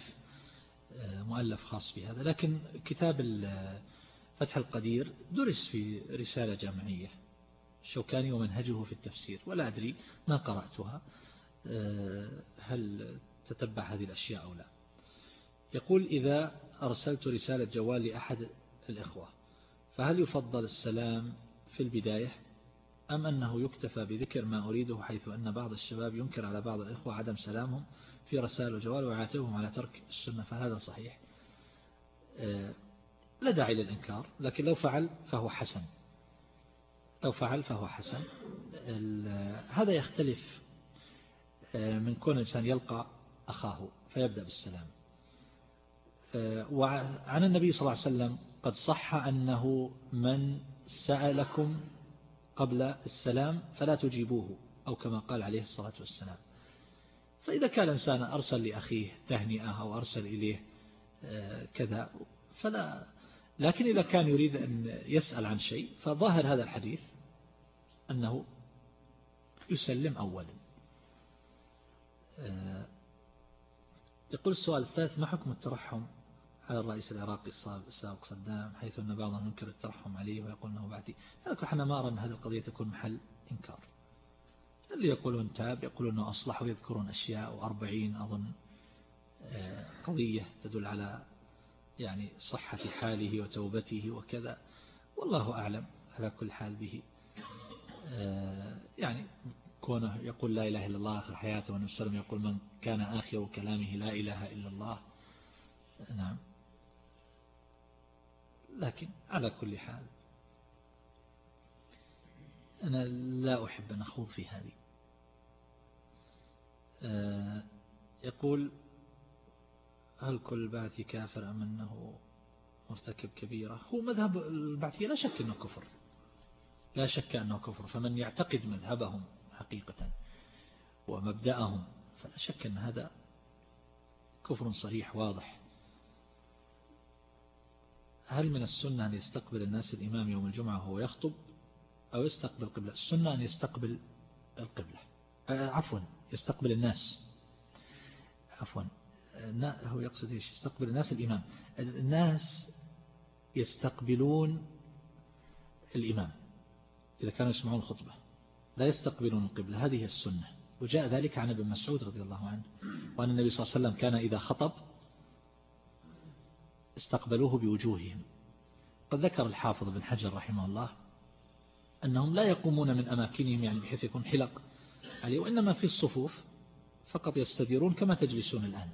آه، مؤلف خاص بهذا. لكن كتاب فتح القدير درس في رسالة جامعية الشوكاني ومنهجه في التفسير ولا أدري ما قرأتها آه، هل تتبع هذه الأشياء أو لا. يقول إذا أرسلت رسالة جوال لأحد الإخوة فهل يفضل السلام في البداية أم أنه يكتفى بذكر ما أريده حيث أن بعض الشباب ينكر على بعض الإخوة عدم سلامهم في رسائل الجوال ويعاتبهم على ترك السنة فهذا صحيح. آه، لا داعي للإنكار لكن لو فعل فهو حسن. لو فعل فهو حسن. هذا يختلف آه، من كون الإنسان يلقى أخاه فيبدأ بالسلام. وعن النبي صلى الله عليه وسلم قد صح أنه من سألكم قبل السلام فلا تجيبوه أو كما قال عليه الصلاة والسلام. فإذا كان الإنسان أرسل لأخيه تهنئة أو أرسل إليه آه، كذا فلا لكن إذا كان يريد أن يسأل عن شيء فظاهر هذا الحديث أنه يسلم أولا. آه، يقول السؤال الثالث ما حكم الترحم؟ على الرئيس العراقي السابق صدام حيث أن بعضهم ينكر الترحم عليه ويقول أنه بعدي إحنا ما أرى أن هذه القضية تكون محل إنكار. اللي يقولون تاب يقولون أنه أصلح ويذكرون أشياء وأربعين أظن آه، قضية تدل على يعني صحة حاله وتوبته وكذا. والله أعلم على كل حال به. آه، يعني كونه يقول لا إله إلا الله آخر حياته وسلم يقول من كان آخر كلامه لا إله إلا الله. نعم. لكن على كل حال أنا لا أحب أن أخوض في هذه. آه، يقول هل كل بعث كافر أم أنه مرتكب كبيرة؟ هو مذهب البعثية لا شك أنه كفر. لا شك أنه كفر. فمن يعتقد مذهبهم حقيقة ومبدأهم فلا شك أن هذا كفر صريح واضح. هل من السنة أن يستقبل الناس الإمام يوم الجمعة وهو يخطب أو يستقبل القبلة؟ السنة أن يستقبل القبلة. آه، عفوا يستقبل الناس. عفوا. هو يقصد إيش؟ يستقبل الناس الإمام. الناس يستقبلون الإمام إذا كانوا يسمعون الخطبة. لا يستقبلون القبلة. هذه السنة. وجاء ذلك عن ابن مسعود رضي الله عنه. وأن النبي صلى الله عليه وسلم كان إذا خطب استقبلوه بوجوههم. قد ذكر الحافظ بن حجر رحمه الله أنهم لا يقومون من أماكنهم يعني بحيث يكون حلق عليه وإنما في الصفوف فقط يستديرون كما تجلسون الآن.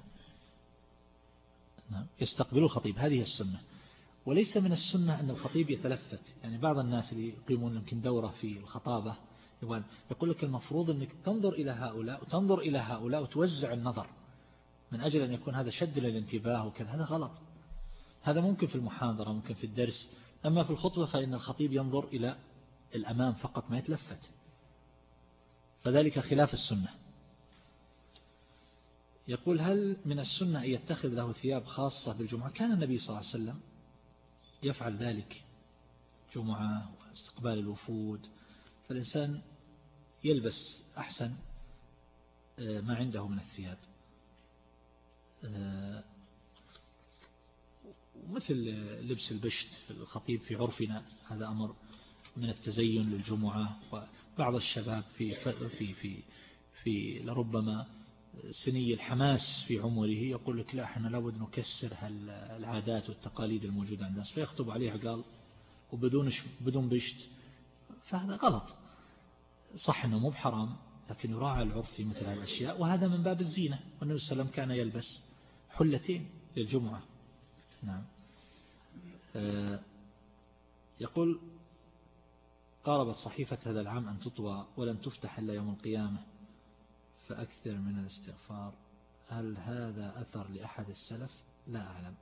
نعم يستقبلوا الخطيب. هذه السنة. وليس من السنة أن الخطيب يتلفت. يعني بعض الناس اللي يقيمون يمكن دورة في الخطابة يقول لك المفروض أنك تنظر إلى هؤلاء وتنظر إلى هؤلاء وتوزع النظر من أجل أن يكون هذا شد للانتباه وكذا. هذا غلط. هذا ممكن في المحاضرة ممكن في الدرس. أما في الخطبة فإن الخطيب ينظر إلى الأمام فقط ما يتلفت. فذلك خلاف السنة. يقول هل من السنة أن يتخذ له ثياب خاصة بالجمعة؟ كان النبي صلى الله عليه وسلم يفعل ذلك. جمعة واستقبال الوفود. فالإنسان يلبس أحسن آه، ما عنده من الثياب. آه، مثل لبس البشت الخطيب في عرفنا هذا أمر من التزين للجمعة. وبعض الشباب في في في في لربما سني الحماس في عمره يقول لك لا إحنا لابد نكسر العادات والتقاليد الموجودة عند الناس. فيخطب عليه قال وبدون بدون بشت. فهذا غلط. صح إنه مو بحرام لكن يراعى العرف في مثل هذه الأشياء وهذا من باب الزينة. والنبي صلى الله عليه وسلم كان يلبس حلتين للجمعة. نعم. يقول قاربت صحيفة هذا العام أن تطوى ولن تفتح إلا يوم القيامة فأكثر من الاستغفار. هل هذا أثر لأحد السلف؟ لا أعلم.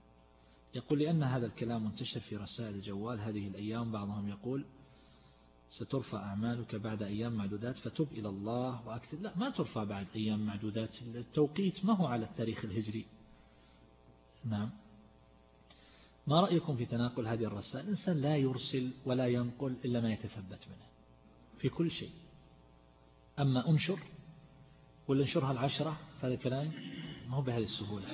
يقول لأن هذا الكلام منتشر في رسائل الجوال هذه الأيام بعضهم يقول سترفع أعمالك بعد أيام معدودات فتب إلى الله وأكثر. لا ما ترفع بعد أيام معدودات. التوقيت ما هو على التاريخ الهجري. نعم. ما رأيكم في تناقل هذه الرسائل؟ الإنسان لا يرسل ولا ينقل إلا ما يتثبت منه في كل شيء. أما أنشر ولا انشرها العشرة فهذا كلام ما هو بهذه السهولة.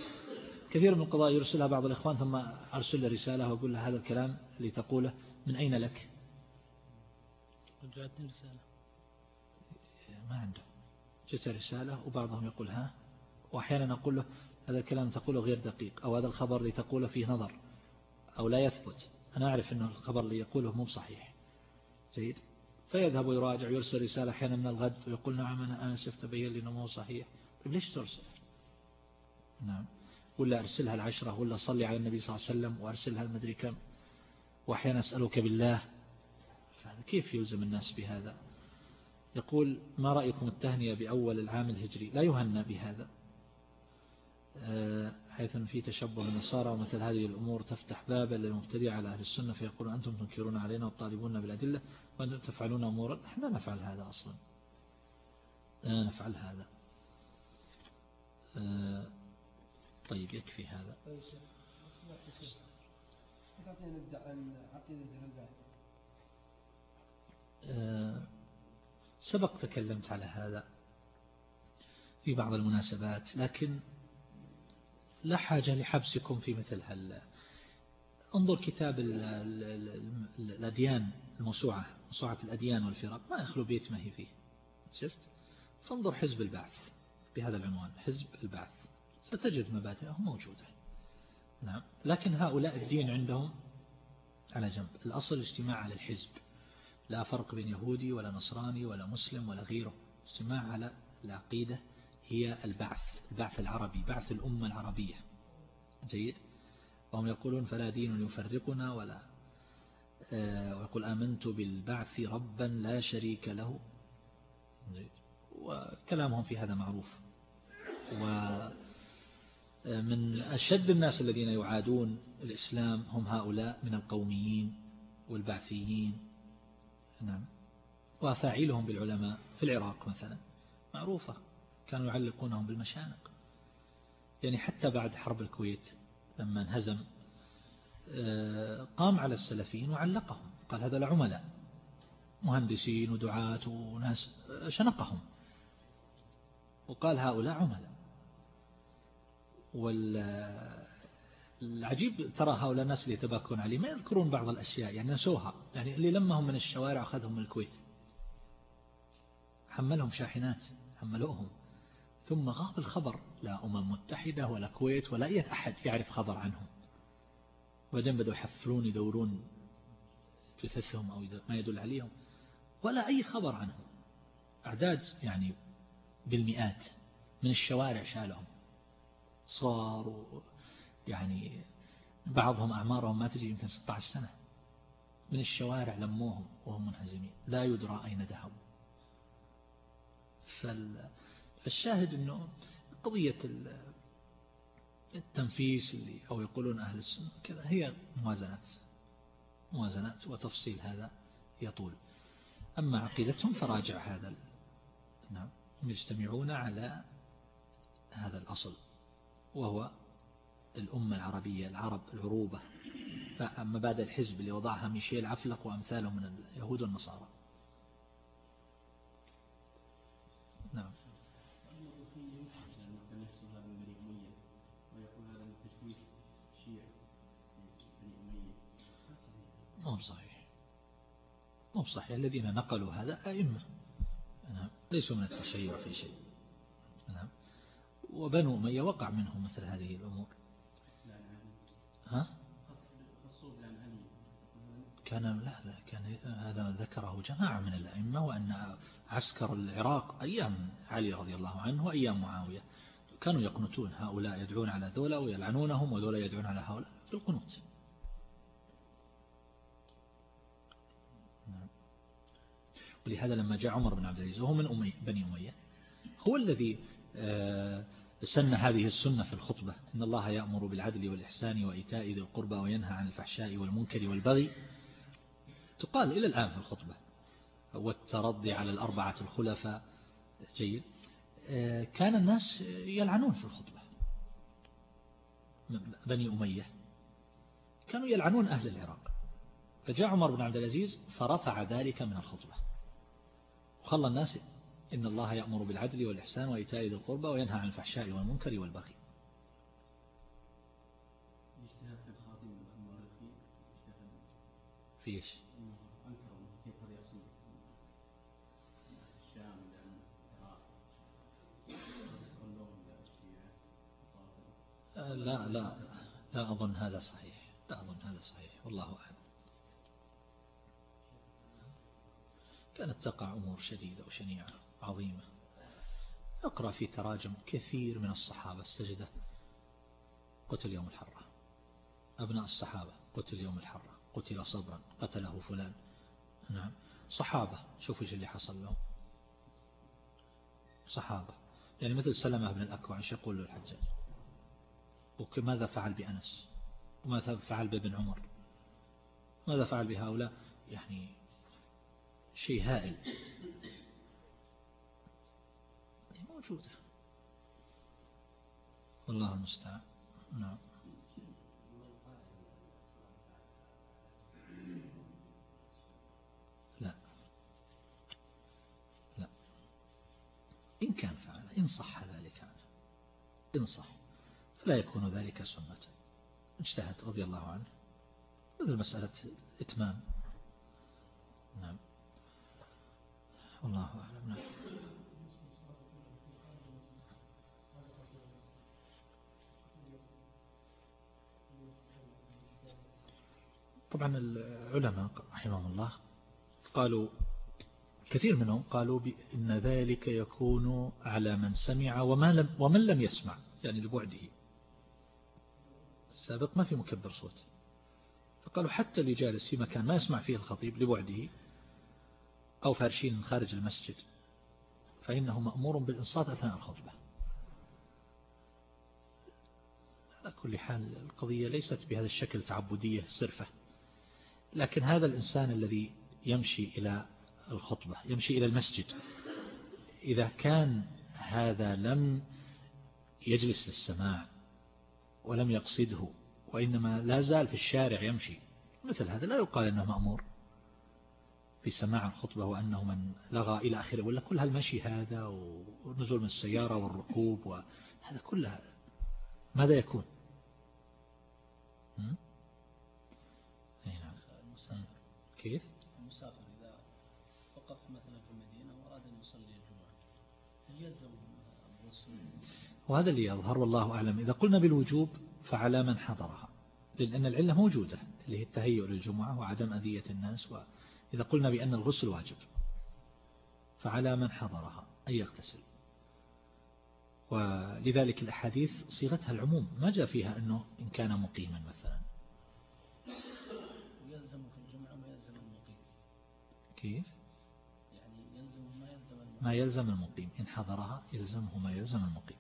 كثير من القضاء يرسلها بعض الإخوان ثم أرسل له رسالة وأقول له هذا الكلام اللي تقوله. من أين لك؟ جاءتني رسالة. ما عنده. جت رسالة وبعضهم يقول ها؟ وأحيانا أقول له هذا الكلام تقوله غير دقيق أو هذا الخبر اللي تقوله فيه نظر. أو لا يثبت. أنا أعرف أنه الخبر اللي يقوله مو صحيح. جيد فيذهب ويراجع ويرسل رسالة أحيانا من الغد ويقول نعم أنا آسف تبين لي أنه مو صحيح. طيب ليش ترسل؟ نعم. ولا أرسلها العشرة ولا صلي على النبي صلى الله عليه وسلم وأرسلها المدري كم. وأحيانا أسألك بالله. كيف يلزم الناس بهذا؟ يقول ما رأيكم التهنية بأول العام الهجري؟ لا يهنى بهذا. حيث في تشبه النصارى ومثل هذه الأمور تفتح بابا للمبتدع على أهل السنة فيقول أنتم تنكرون علينا وتطالبون بالأدلة وأنتم تفعلون أمورا. إحنا نفعل هذا أصلا. لا نفعل هذا. آه، طيب يكفي هذا. آه، سبق تكلمت على هذا في بعض المناسبات لكن لا حاجة لحبسكم في مثل هال. انظر كتاب الأديان الموسوعة موسوعة الأديان والفرق. ما يخلو بيت ما هي فيه. شفت؟ فانظر حزب البعث. بهذا العنوان حزب البعث. ستجد مبادئه موجودة. نعم. لكن هؤلاء الدين عندهم على جنب. الأصل الاجتماع على الحزب. لا فرق بين يهودي ولا نصراني ولا مسلم ولا غيره. اجتماع على العقيدة هي البعث. البعث العربي بعث الأمة العربية. جيد. وهم يقولون فلا دين يفرقنا ولا آه، ويقول آمنت بالبعث ربا لا شريك له. جيد. وكلامهم في هذا معروف. ومن آه، أشد الناس الذين يعادون الإسلام هم هؤلاء من القوميين والبعثيين. نعم. وفاعلهم بالعلماء في العراق مثلا. معروفة. كانوا يعلقونهم بالمشانق. يعني حتى بعد حرب الكويت لما انهزم آه، قام على السلفيين وعلقهم. قال هذا لعملاء مهندسين ودعاة وناس آه، شنقهم. وقال هؤلاء عملاء. والعجيب ترى هؤلاء الناس اللي يتباكون عليه ما يذكرون بعض الأشياء يعني نسوها. يعني اللي لمهم من الشوارع أخذهم من الكويت. حملهم شاحنات حملوهم. ثم غاب الخبر. لا أمم متحدة ولا كويت ولا أي أحد يعرف خبر عنهم. وبعدين بدأوا يحفرون يدورون جثثهم أو ما يدل عليهم. ولا أي خبر عنهم. أعداد يعني بالمئات من الشوارع شالهم. صاروا يعني بعضهم أعمارهم ما تجي يمكن 16 سنة. من الشوارع لموهم وهم منهزمين. لا يدرى أين ذهبوا. فال فالشاهد أنه قضية التنفيس اللي أو يقولون أهل السنة كذا هي موازنات موازنات وتفصيل هذا يطول. أما عقيدتهم فراجع هذا نعم هم يجتمعون على هذا الأصل وهو الأمة العربية العرب العروبة. مبادئ الحزب اللي وضعها ميشيل عفلق وأمثاله من اليهود والنصارى. بصحيح. مو بصحيح. الذين نقلوا هذا أئمة. نعم. ليسوا من التشيع في شيء. نعم. وبنو أمية وقع منهم مثل هذه الأمور. ها؟ كان لا لا كان هذا ذكره جماعة من الأئمة وأن عسكر العراق أيام علي رضي الله عنه وأيام معاوية. كانوا يقنتون هؤلاء يدعون على ذولا ويلعنونهم وذولا يدعون على هؤلاء. في القنوت ولهذا لما جاء عمر بن عبد العزيز وهو من أمي بني أمية هو الذي آه، سن هذه السنة في الخطبة. إن الله يأمر بالعدل والإحسان وإيتاء ذي القربى وينهى عن الفحشاء والمنكر والبغي. تقال إلى الآن في الخطبة. والترضي على الأربعة الخلفاء جيد. آه، كان الناس يلعنون في الخطبة. بني أمية. كانوا يلعنون أهل العراق. فجاء عمر بن عبد العزيز فرفع ذلك من الخطبة. وخلى الناس إن الله يأمر بالعدل والإحسان وإيتاء ذي القربى وينهى عن الفحشاء والمنكر والبغي. في إيش؟ لا لا لا أظن هذا صحيح. لا أظن هذا صحيح. والله أعلم. كانت تقع أمور شديدة وشنيعة عظيمة. اقرأ في تراجم كثير من الصحابة السجدة قتل يوم الحرة. أبناء الصحابة قتل يوم الحرة قتل صبرا قتله فلان. نعم. صحابة شوفوا إيش اللي حصل لهم صحابة. يعني مثل سلمة بن الأكوع إيش يقول له الحجاج؟ وماذا فعل بأنس؟ وماذا فعل بابن عمر؟ ماذا فعل بهؤلاء؟ يعني شيء هائل. موجودة. والله المستعان. نعم. لا. لا. إن كان فعل إن صح ذلك. إن صح. فلا يكون ذلك سنة. اجتهد رضي الله عنه. مثل مسألة إتمام. نعم. والله أعلم نعم. طبعا العلماء رحمهم الله قالوا كثير منهم قالوا إن ذلك يكون على من سمع وما لم ومن لم يسمع يعني لبعده. السابق ما في مكبر صوت. فقالوا حتى اللي جالس في مكان ما يسمع فيه الخطيب لبعده أو فارشين خارج المسجد. فإنه مأمور بالإنصات أثناء الخطبة. على كل حال القضية ليست بهذا الشكل تعبدية صرفة. لكن هذا الإنسان الذي يمشي إلى الخطبة يمشي إلى المسجد إذا كان هذا لم يجلس للسماع ولم يقصده وإنما لا زال في الشارع يمشي مثل هذا لا يقال أنه مأمور. في سماع الخطبة وأنه من لغى إلى آخره. ولا كل هالمشي هذا والنزول من السيارة والركوب وهذا كله ماذا يكون؟ نعم. كيف؟ المسافر إذا وقف مثلا في المدينة وأراد أن يصلي الجمعة هل يلزم وهذا اللي يظهر والله أعلم. إذا قلنا بالوجوب فعلى من حضرها لأن العلة موجودة اللي هي التهيؤ للجمعة وعدم أذية الناس وإذا قلنا بأن الغسل واجب فعلى من حضرها أن يغتسل. ولذلك الأحاديث صيغتها العموم ما جاء فيها أنه إن كان مقيما مثلا. يلزم في الجمعة ما يلزم المقيم. كيف؟ يعني يلزم ما يلزم المقيم. ما يلزم المقيم. إن حضرها يلزمه ما يلزم المقيم.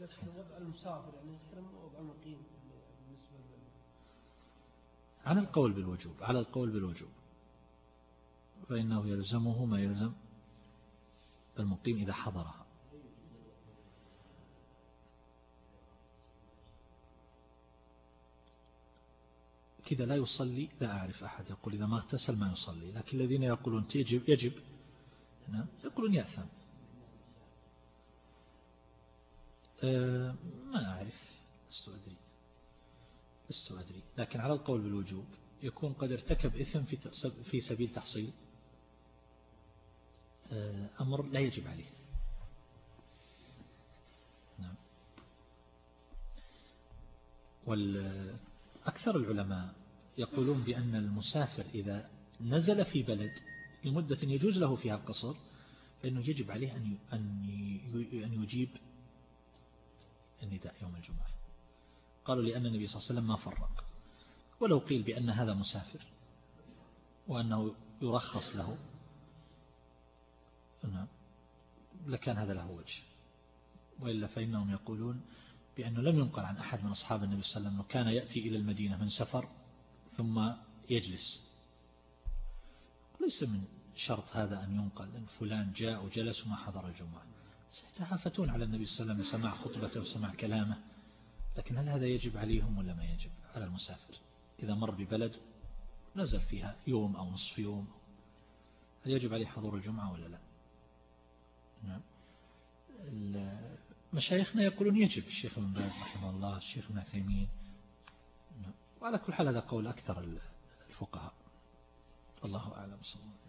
وضع المسافر يعني وضع المقيم. على القول بالوجوب على القول بالوجوب. فإنه يلزمه ما يلزم المقيم إذا حضرها. كذا لا يصلي لا أعرف أحد يقول إذا ما اغتسل ما يصلي لكن الذين يقولون يجب يجب يقولون يأثم. أه ما أعرف لست أدري. لست أدري. لكن على القول بالوجوب يكون قد ارتكب إثم في سبيل تحصيل. آه، أمر لا يجب عليه. نعم. والأكثر العلماء يقولون بأن المسافر إذا نزل في بلد لمدة يجوز له فيها القصر فإنه يجب عليه أن يجيب النداء يوم الجمعة. قالوا لأن النبي صلى الله عليه وسلم ما فرق. ولو قيل بأن هذا مسافر وأنه يرخص له نعم لكان هذا له وجه. وإلا فإنهم يقولون بأنه لم ينقل عن أحد من أصحاب النبي صلى الله عليه وسلم كان يأتي إلى المدينة من سفر ثم يجلس. ليس من شرط هذا أن ينقل أن فلان جاء وجلس وما حضر الجمعة. سيتهافتون على النبي صلى الله عليه وسلم سماع خطبته وسماع كلامه. لكن هل هذا يجب عليهم ولا ما يجب على المسافر؟ إذا مر ببلد نزل فيها يوم أو نصف يوم هل يجب عليه حضور الجمعة ولا لا؟ نعم. مشايخنا يقولون يجب الشيخ ابن باز رحمه الله الشيخ ابن عثيمين. نعم. وعلى كل حال هذا قول أكثر الفقهاء. الله أعلم. صلى الله عليه